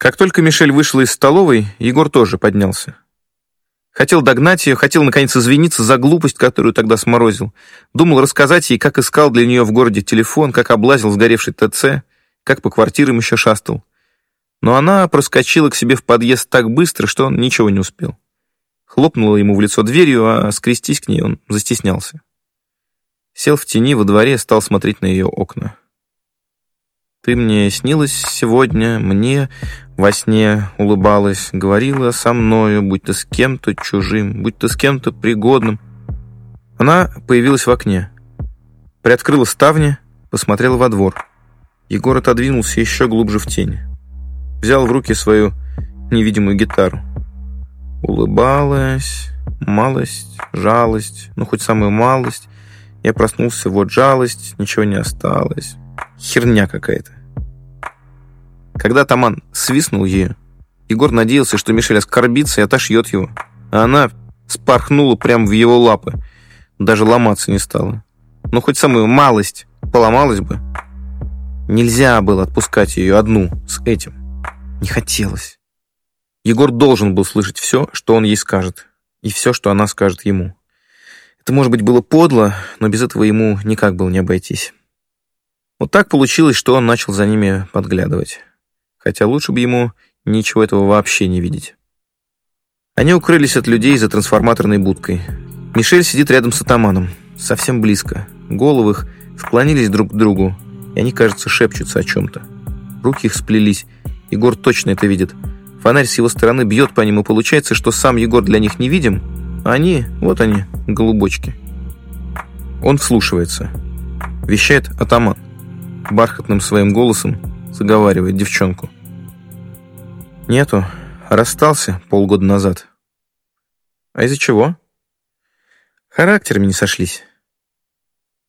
Как только Мишель вышла из столовой, Егор тоже поднялся. Хотел догнать ее, хотел, наконец, извиниться за глупость, которую тогда сморозил. Думал рассказать ей, как искал для нее в городе телефон, как облазил сгоревший ТЦ, как по квартирам еще шастал но она проскочила к себе в подъезд так быстро, что он ничего не успел. Хлопнула ему в лицо дверью, а скрестись к ней он застеснялся. Сел в тени во дворе, стал смотреть на ее окна. «Ты мне снилась сегодня, мне во сне улыбалась, говорила со мною, будь то с кем-то чужим, будь то с кем-то пригодным». Она появилась в окне, приоткрыла ставни, посмотрела во двор. Егор отодвинулся еще глубже в тень взял в руки свою невидимую гитару. Улыбалась, малость, жалость, ну хоть самую малость. Я проснулся, вот жалость, ничего не осталось. Херня какая-то. Когда Таман свистнул ее, Егор надеялся, что Мишель оскорбится и отошьет его. А она спорхнула прямо в его лапы. Даже ломаться не стала. Ну, хоть самую малость поломалась бы. Нельзя было отпускать ее одну с этим. Не хотелось. Егор должен был слышать все, что он ей скажет, и все, что она скажет ему. Это, может быть, было подло, но без этого ему никак было не обойтись. Вот так получилось, что он начал за ними подглядывать. Хотя лучше бы ему ничего этого вообще не видеть. Они укрылись от людей за трансформаторной будкой. Мишель сидит рядом с атаманом, совсем близко. Головы их склонились друг к другу, и они, кажется, шепчутся о чем-то. Руки их сплелись, Егор точно это видит. Фонарь с его стороны бьет по ним, и получается, что сам Егор для них не видим, а они, вот они, голубочки. Он вслушивается. Вещает атаман. Бархатным своим голосом заговаривает девчонку. Нету. Расстался полгода назад. А из-за чего? Характерами не сошлись.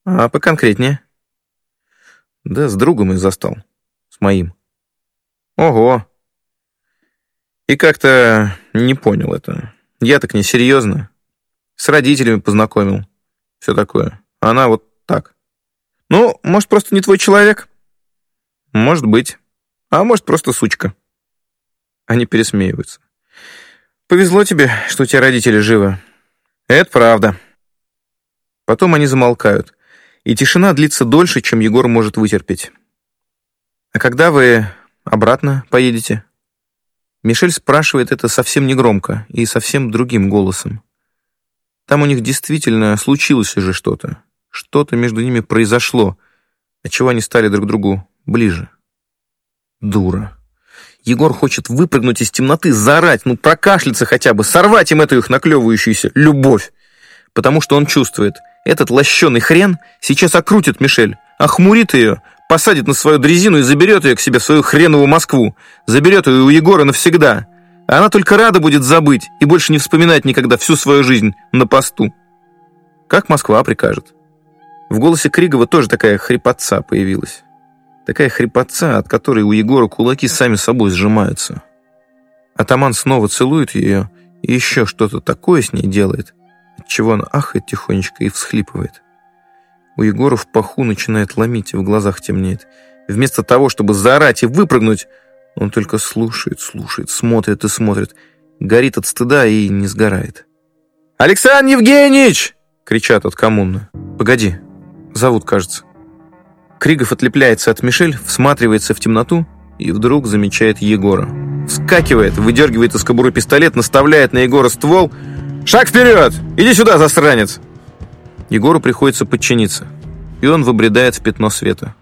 А поконкретнее? Да с другом и застал. С моим. Ого. И как-то не понял это. Я так несерьезно. С родителями познакомил. Все такое. Она вот так. Ну, может, просто не твой человек? Может быть. А может, просто сучка. Они пересмеиваются. Повезло тебе, что у тебя родители живы. Это правда. Потом они замолкают. И тишина длится дольше, чем Егор может вытерпеть. А когда вы Обратно поедете?» Мишель спрашивает это совсем негромко и совсем другим голосом. Там у них действительно случилось уже что-то. Что-то между ними произошло, отчего они стали друг другу ближе. Дура. Егор хочет выпрыгнуть из темноты, заорать, ну прокашляться хотя бы, сорвать им эту их наклевывающуюся любовь. Потому что он чувствует, этот лощеный хрен сейчас окрутит Мишель, охмурит ее, посадит на свою дрезину и заберет ее к себе в свою хреновую Москву. Заберет ее у Егора навсегда. Она только рада будет забыть и больше не вспоминать никогда всю свою жизнь на посту. Как Москва прикажет. В голосе Кригова тоже такая хрипотца появилась. Такая хрипотца, от которой у Егора кулаки сами собой сжимаются. Атаман снова целует ее и еще что-то такое с ней делает, от чего она ахает тихонечко и всхлипывает. У Егора в паху начинает ломить, и в глазах темнеет. Вместо того, чтобы заорать и выпрыгнуть, он только слушает, слушает, смотрит и смотрит, горит от стыда и не сгорает. «Александр Евгеньевич!» — кричат от коммуны. «Погоди, зовут, кажется». Кригов отлепляется от Мишель, всматривается в темноту и вдруг замечает Егора. Вскакивает, выдергивает из кобуры пистолет, наставляет на Егора ствол. «Шаг вперед! Иди сюда, засранец!» Егору приходится подчиниться, и он выбредает в пятно света.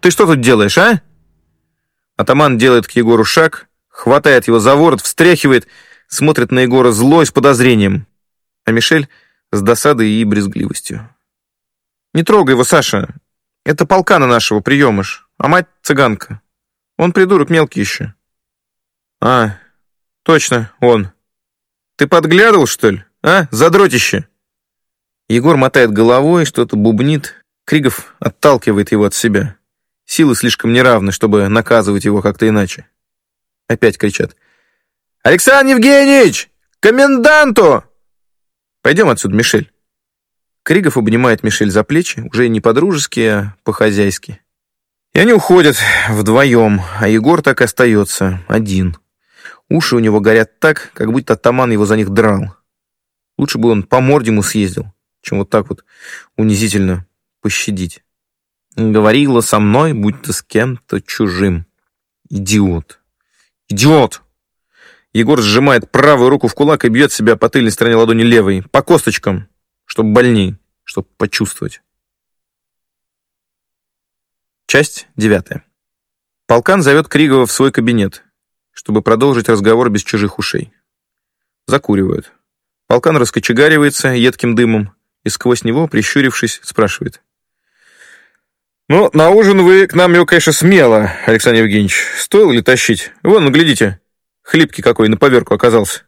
«Ты что тут делаешь, а?» Атаман делает к Егору шаг, хватает его за ворот, встряхивает, смотрит на Егора злой, с подозрением. А Мишель с досадой и брезгливостью. «Не трогай его, Саша. Это полкана нашего, приемыш, а мать цыганка. Он придурок мелкий еще». «А, точно, он. Ты подглядывал, что ли, а, задротище?» Егор мотает головой, что-то бубнит. Кригов отталкивает его от себя. Силы слишком неравны, чтобы наказывать его как-то иначе. Опять кричат. «Александр Евгеньевич! Коменданту!» «Пойдем отсюда, Мишель». Кригов обнимает Мишель за плечи, уже не по-дружески, а по-хозяйски. И они уходят вдвоем, а Егор так и остается, один. Уши у него горят так, как будто атаман его за них драл. Лучше бы он по морде ему съездил, чем вот так вот унизительно пощадить. Говорила со мной, будто с кем-то чужим. Идиот. Идиот! Егор сжимает правую руку в кулак и бьет себя по тыльной стороне ладони левой, по косточкам, чтобы больней, чтобы почувствовать. Часть девятая. Полкан зовет Кригова в свой кабинет, чтобы продолжить разговор без чужих ушей. Закуривают. Полкан раскочегаривается едким дымом и сквозь него, прищурившись, спрашивает. «Ну, на ужин вы к нам его, конечно, смело, Александр Евгеньевич. Стоило ли тащить? Вон, глядите, хлипкий какой на поверку оказался».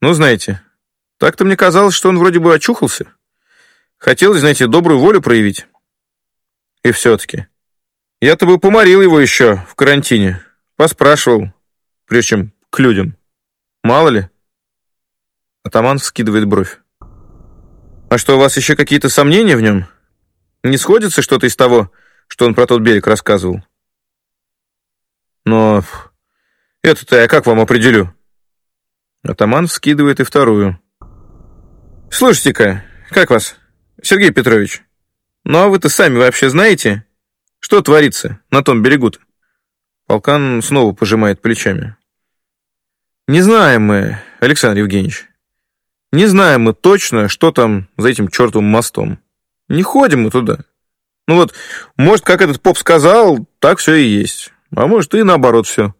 «Ну, знаете, так-то мне казалось, что он вроде бы очухался. Хотелось, знаете, добрую волю проявить. И все-таки. Я-то бы поморил его еще в карантине. Поспрашивал, прежде чем к людям. Мало ли. Атаман вскидывает бровь. А что, у вас еще какие-то сомнения в нем? Не сходится что-то из того, что он про тот берег рассказывал? Но это-то я как вам определю? Атаман вскидывает и вторую. Слушайте-ка, как вас, Сергей Петрович? Ну а вы-то сами вообще знаете, что творится на том берегу-то? Полкан снова пожимает плечами. Не знаем мы, Александр Евгеньевич. Не знаем мы точно, что там за этим чертовым мостом. Не ходим мы туда. Ну вот, может, как этот поп сказал, так все и есть. А может, и наоборот все.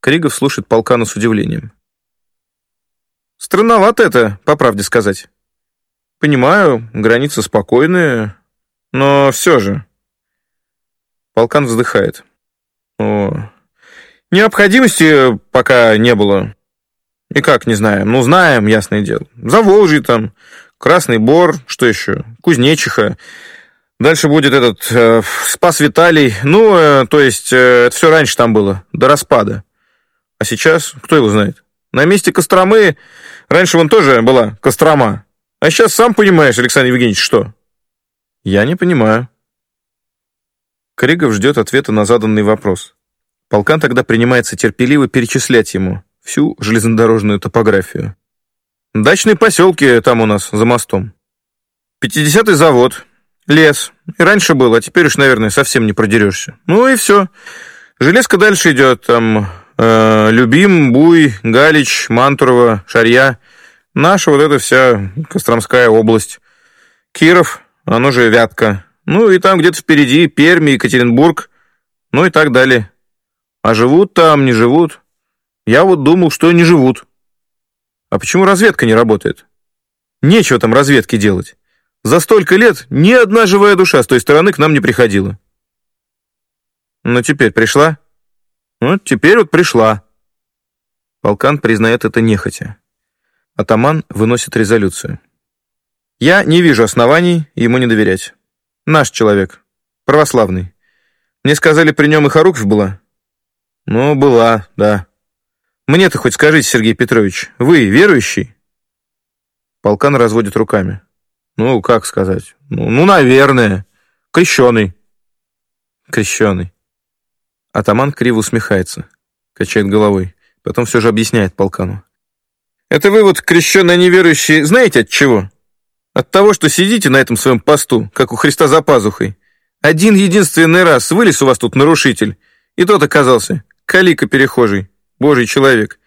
Кригов слушает полкана с удивлением. Странновато это, по правде сказать. Понимаю, границы спокойные, но все же. Полкан вздыхает. О, необходимости пока не было. И как, не знаем. Ну, знаем, ясное дело. Заволжье там, Красный Бор, что еще? Кузнечиха. Дальше будет этот э, Спас Виталий. Ну, э, то есть, э, это все раньше там было, до распада. А сейчас, кто его знает? На месте Костромы раньше вон тоже была Кострома. А сейчас сам понимаешь, Александр Евгеньевич, что? Я не понимаю. Кригов ждет ответа на заданный вопрос. Полкан тогда принимается терпеливо перечислять ему всю железнодорожную топографию. Дачные поселки там у нас, за мостом. Пятидесятый завод, лес. И раньше был, а теперь уж, наверное, совсем не продерешься. Ну и все. Железка дальше идет, там Любим, Буй, Галич, Мантурово, Шарья. Наша вот эта вся Костромская область. Киров, оно же Вятка. Ну и там где-то впереди Перми, Екатеринбург, ну и так далее. А живут там, не живут? Я вот думал, что не живут. А почему разведка не работает? Нечего там разведки делать. За столько лет ни одна живая душа с той стороны к нам не приходила. Ну, теперь пришла? Ну, теперь вот пришла. Полкан признает это нехотя. Атаман выносит резолюцию. Я не вижу оснований ему не доверять. Наш человек. Православный. Мне сказали, при нем и Харуквь была. Ну, была, да. Мне-то хоть скажите, Сергей Петрович, вы верующий? Полкан разводит руками. Ну, как сказать? Ну, ну наверное. Крещеный. Крещеный. Атаман криво усмехается, качает головой, потом все же объясняет полкану. Это вы вот, крещенные неверующие, знаете от чего? От того, что сидите на этом своем посту, как у Христа за пазухой. Один единственный раз вылез у вас тут нарушитель, и тот оказался калика перехожий, божий человек.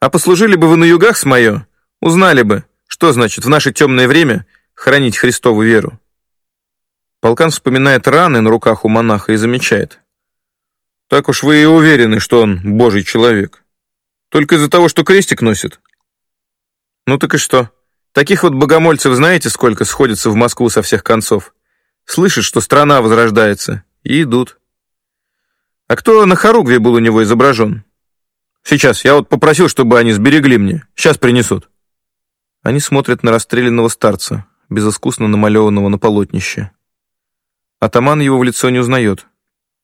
А послужили бы вы на югах с мое, узнали бы, что значит в наше темное время хранить Христову веру. Полкан вспоминает раны на руках у монаха и замечает. Так уж вы и уверены, что он божий человек. Только из-за того, что крестик носит. Ну так и что? Таких вот богомольцев знаете, сколько сходится в Москву со всех концов? Слышат, что страна возрождается, и идут. А кто на хоругве был у него изображен? Сейчас, я вот попросил, чтобы они сберегли мне. Сейчас принесут. Они смотрят на расстрелянного старца, безыскусно намалеванного на полотнище. Атаман его в лицо не узнает.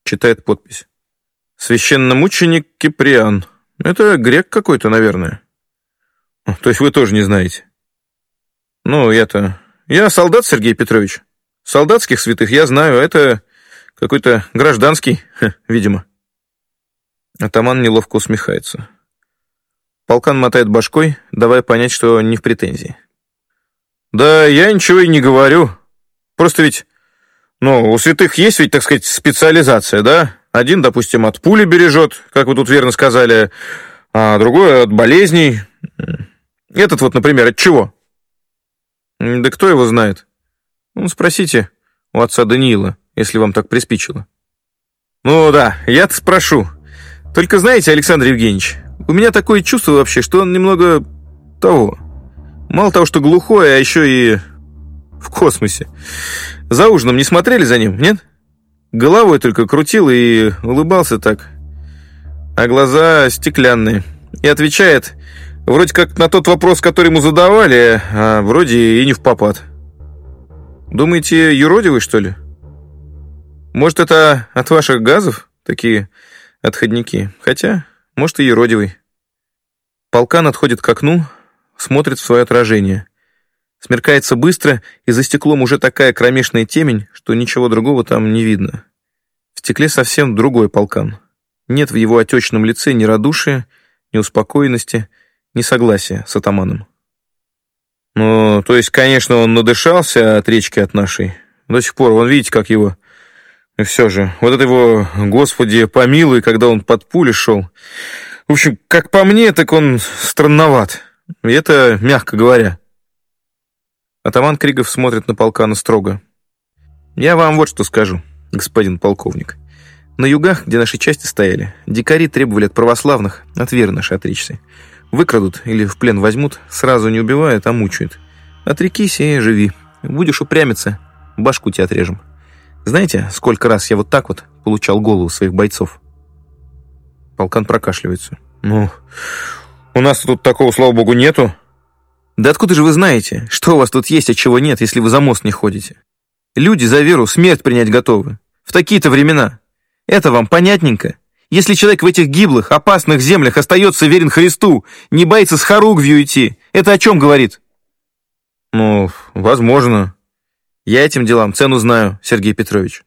Читает подпись. «Священномученик Киприан. Это грек какой-то, наверное». «То есть вы тоже не знаете?» Ну, я-то... Я солдат, Сергей Петрович. Солдатских святых я знаю, это какой-то гражданский, видимо. Атаман неловко усмехается. Полкан мотает башкой, давая понять, что не в претензии. Да я ничего и не говорю. Просто ведь, ну, у святых есть ведь, так сказать, специализация, да? Один, допустим, от пули бережет, как вы тут верно сказали, а другой от болезней. Этот вот, например, от чего? Да кто его знает? Ну, спросите у отца Даниила, если вам так приспичило. Ну да, я-то спрошу. Только знаете, Александр Евгеньевич, у меня такое чувство вообще, что он немного того. Мало того, что глухой, а еще и в космосе. За ужином не смотрели за ним, нет? Головой только крутил и улыбался так. А глаза стеклянные. И отвечает Вроде как на тот вопрос, который ему задавали, а вроде и не в попад. Думаете, юродивый, что ли? Может, это от ваших газов такие отходники? Хотя, может, и юродивый. Полкан отходит к окну, смотрит в свое отражение. Смеркается быстро, и за стеклом уже такая кромешная темень, что ничего другого там не видно. В стекле совсем другой полкан. Нет в его отечном лице ни радушия, ни успокоенности, несогласие с атаманом. Ну, то есть, конечно, он надышался от речки от нашей. До сих пор, вон видите, как его... И все же, вот это его, господи, помилуй, когда он под пули шел. В общем, как по мне, так он странноват. И это мягко говоря. Атаман Кригов смотрит на полкана строго. Я вам вот что скажу, господин полковник. На югах, где наши части стояли, дикари требовали от православных, от веры нашей отречься. Выкрадут или в плен возьмут, сразу не убивают, а мучают. Отрекись и живи. Будешь упрямиться, башку тебе отрежем. Знаете, сколько раз я вот так вот получал голову своих бойцов? Полкан прокашливается. Ну, у нас тут такого, слава богу, нету. Да откуда же вы знаете, что у вас тут есть, а чего нет, если вы за мост не ходите? Люди за веру смерть принять готовы. В такие-то времена. Это вам понятненько? Если человек в этих гиблых, опасных землях остается верен Христу, не боится с Харугвью идти, это о чем говорит? Ну, возможно. Я этим делам цену знаю, Сергей Петрович.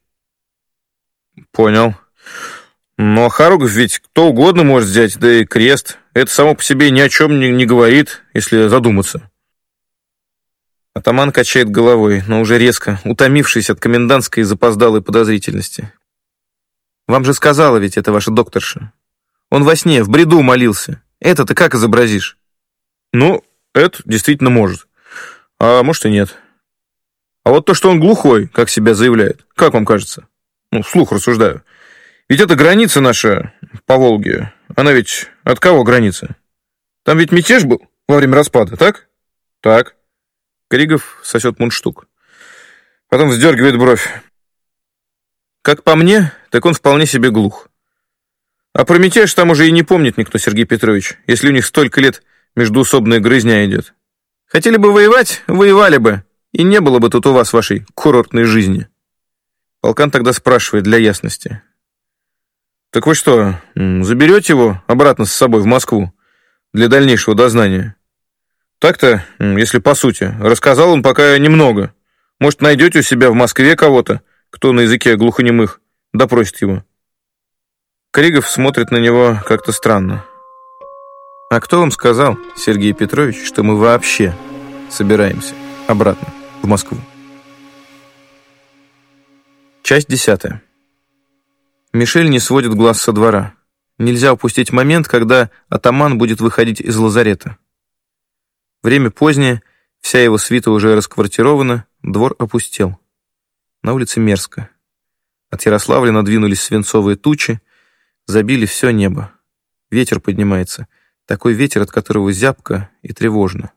Понял. Но Харугв ведь кто угодно может взять, да и крест. Это само по себе ни о чем не, не говорит, если задуматься. Атаман качает головой, но уже резко, утомившись от комендантской запоздалой подозрительности. Вам же сказала ведь это ваша докторша. Он во сне, в бреду молился. Это-то как изобразишь? Ну, это действительно может. А может и нет. А вот то, что он глухой, как себя заявляет, как вам кажется? Ну, вслух рассуждаю. Ведь это граница наша по Волге. Она ведь от кого граница? Там ведь мятеж был во время распада, так? Так. Кригов сосет мундштук. Потом вздергивает бровь. Как по мне, так он вполне себе глух. А про мятеж там уже и не помнит никто, Сергей Петрович, если у них столько лет междуусобная грызня идет. Хотели бы воевать, воевали бы, и не было бы тут у вас вашей курортной жизни. Полкан тогда спрашивает для ясности. Так вы что, заберете его обратно с собой в Москву для дальнейшего дознания? Так-то, если по сути, рассказал он пока немного. Может, найдете у себя в Москве кого-то, кто на языке глухонемых допросит его. Кригов смотрит на него как-то странно. «А кто вам сказал, Сергей Петрович, что мы вообще собираемся обратно в Москву?» Часть десятая. Мишель не сводит глаз со двора. Нельзя упустить момент, когда атаман будет выходить из лазарета. Время позднее, вся его свита уже расквартирована, двор опустел. На улице мерзко. От Ярославля надвинулись свинцовые тучи, забили все небо. Ветер поднимается, такой ветер, от которого зябко и тревожно.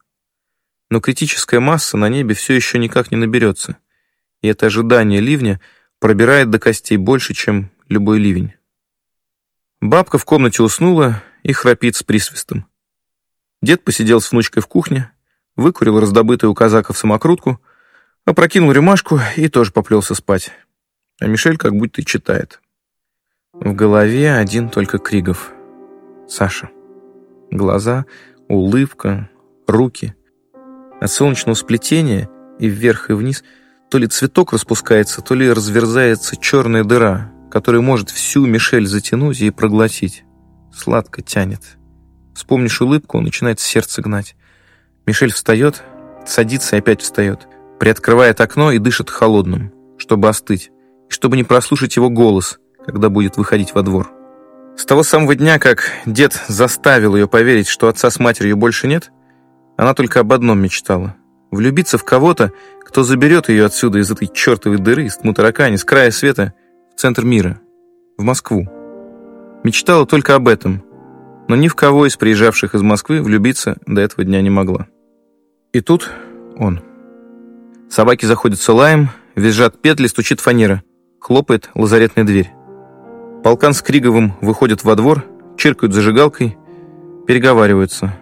Но критическая масса на небе все еще никак не наберется, и это ожидание ливня пробирает до костей больше, чем любой ливень. Бабка в комнате уснула и храпит с присвистом. Дед посидел с внучкой в кухне, выкурил раздобытую у казаков самокрутку, опрокинул рюмашку и тоже поплелся спать. А Мишель как будто читает. В голове один только Кригов. Саша. Глаза, улыбка, руки. От солнечного сплетения и вверх, и вниз то ли цветок распускается, то ли разверзается черная дыра, которая может всю Мишель затянуть и проглотить. Сладко тянет. Вспомнишь улыбку, начинает сердце гнать. Мишель встает, садится и опять встает. Приоткрывает окно и дышит холодным, чтобы остыть, и чтобы не прослушать его голос — когда будет выходить во двор. С того самого дня, как дед заставил ее поверить, что отца с матерью больше нет, она только об одном мечтала — влюбиться в кого-то, кто заберет ее отсюда из этой чертовой дыры, из Тмутаракани, с края света, в центр мира, в Москву. Мечтала только об этом, но ни в кого из приезжавших из Москвы влюбиться до этого дня не могла. И тут он. Собаки заходят лаем, визжат петли, стучит фанера, хлопает лазаретная дверь. Полкан с Криговым выходят во двор, чиркают зажигалкой, переговариваются.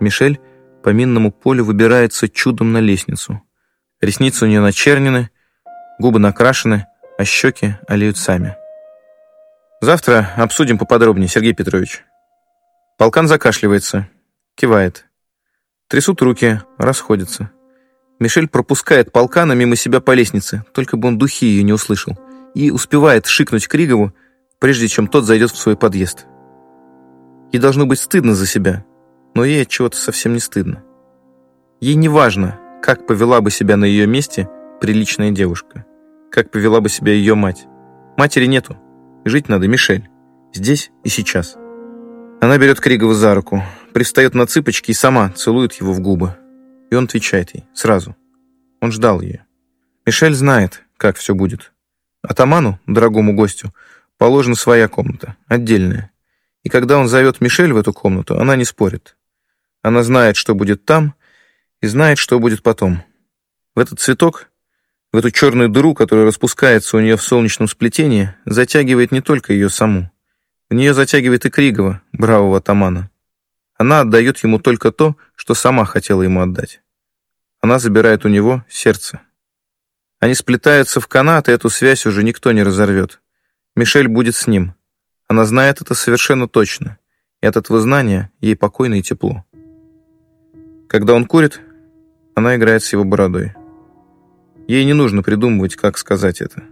Мишель по минному полю выбирается чудом на лестницу. Ресницы у нее начернены, губы накрашены, а щеки олеют сами. Завтра обсудим поподробнее, Сергей Петрович. Полкан закашливается, кивает. Трясут руки, расходятся. Мишель пропускает полкана мимо себя по лестнице, только бы он духи ее не услышал, и успевает шикнуть Кригову, прежде чем тот зайдет в свой подъезд. Ей должно быть стыдно за себя, но ей от чего-то совсем не стыдно. Ей не важно, как повела бы себя на ее месте приличная девушка, как повела бы себя ее мать. Матери нету, жить надо Мишель, здесь и сейчас. Она берет Кригова за руку, пристает на цыпочки и сама целует его в губы. И он отвечает ей, сразу. Он ждал ее. Мишель знает, как все будет. Атаману, дорогому гостю, положена своя комната, отдельная. И когда он зовет Мишель в эту комнату, она не спорит. Она знает, что будет там, и знает, что будет потом. В этот цветок, в эту черную дыру, которая распускается у нее в солнечном сплетении, затягивает не только ее саму. В нее затягивает и Кригова, бравого атамана. Она отдает ему только то, что сама хотела ему отдать. Она забирает у него сердце. Они сплетаются в канат, и эту связь уже никто не разорвет. Мишель будет с ним. Она знает это совершенно точно, и от этого знания ей покойно и тепло. Когда он курит, она играет с его бородой. Ей не нужно придумывать, как сказать это.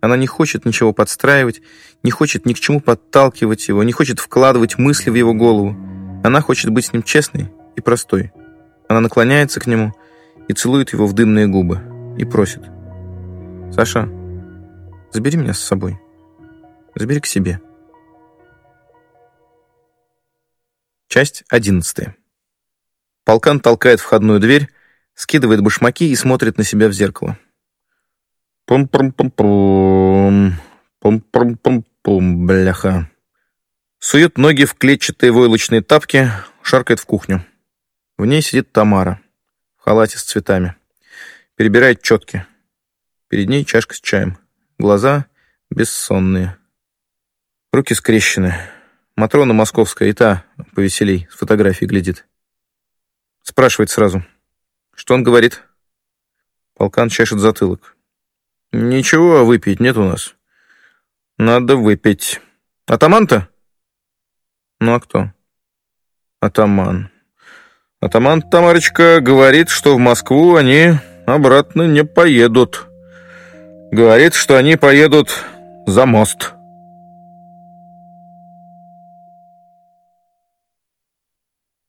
Она не хочет ничего подстраивать, не хочет ни к чему подталкивать его, не хочет вкладывать мысли в его голову. Она хочет быть с ним честной и простой. Она наклоняется к нему и целует его в дымные губы и просит. «Саша, забери меня с собой». Забери к себе. Часть одиннадцатая. Полкан толкает входную дверь, скидывает башмаки и смотрит на себя в зеркало. Пум-пум-пум-пум. Пум-пум-пум. Пум-пум, бляха. Сует ноги в клетчатые войлочные тапки, шаркает в кухню. В ней сидит Тамара в халате с цветами. Перебирает четки. Перед ней чашка с чаем. Глаза бессонные. Руки скрещены. Матрона московская и та повеселей, с фотографией глядит. Спрашивает сразу. Что он говорит? Полкан чешет затылок. Ничего, выпить нет у нас. Надо выпить. Атаман-то? Ну а кто? Атаман. Атаман Тамарочка говорит, что в Москву они обратно не поедут. Говорит, что они поедут за мост.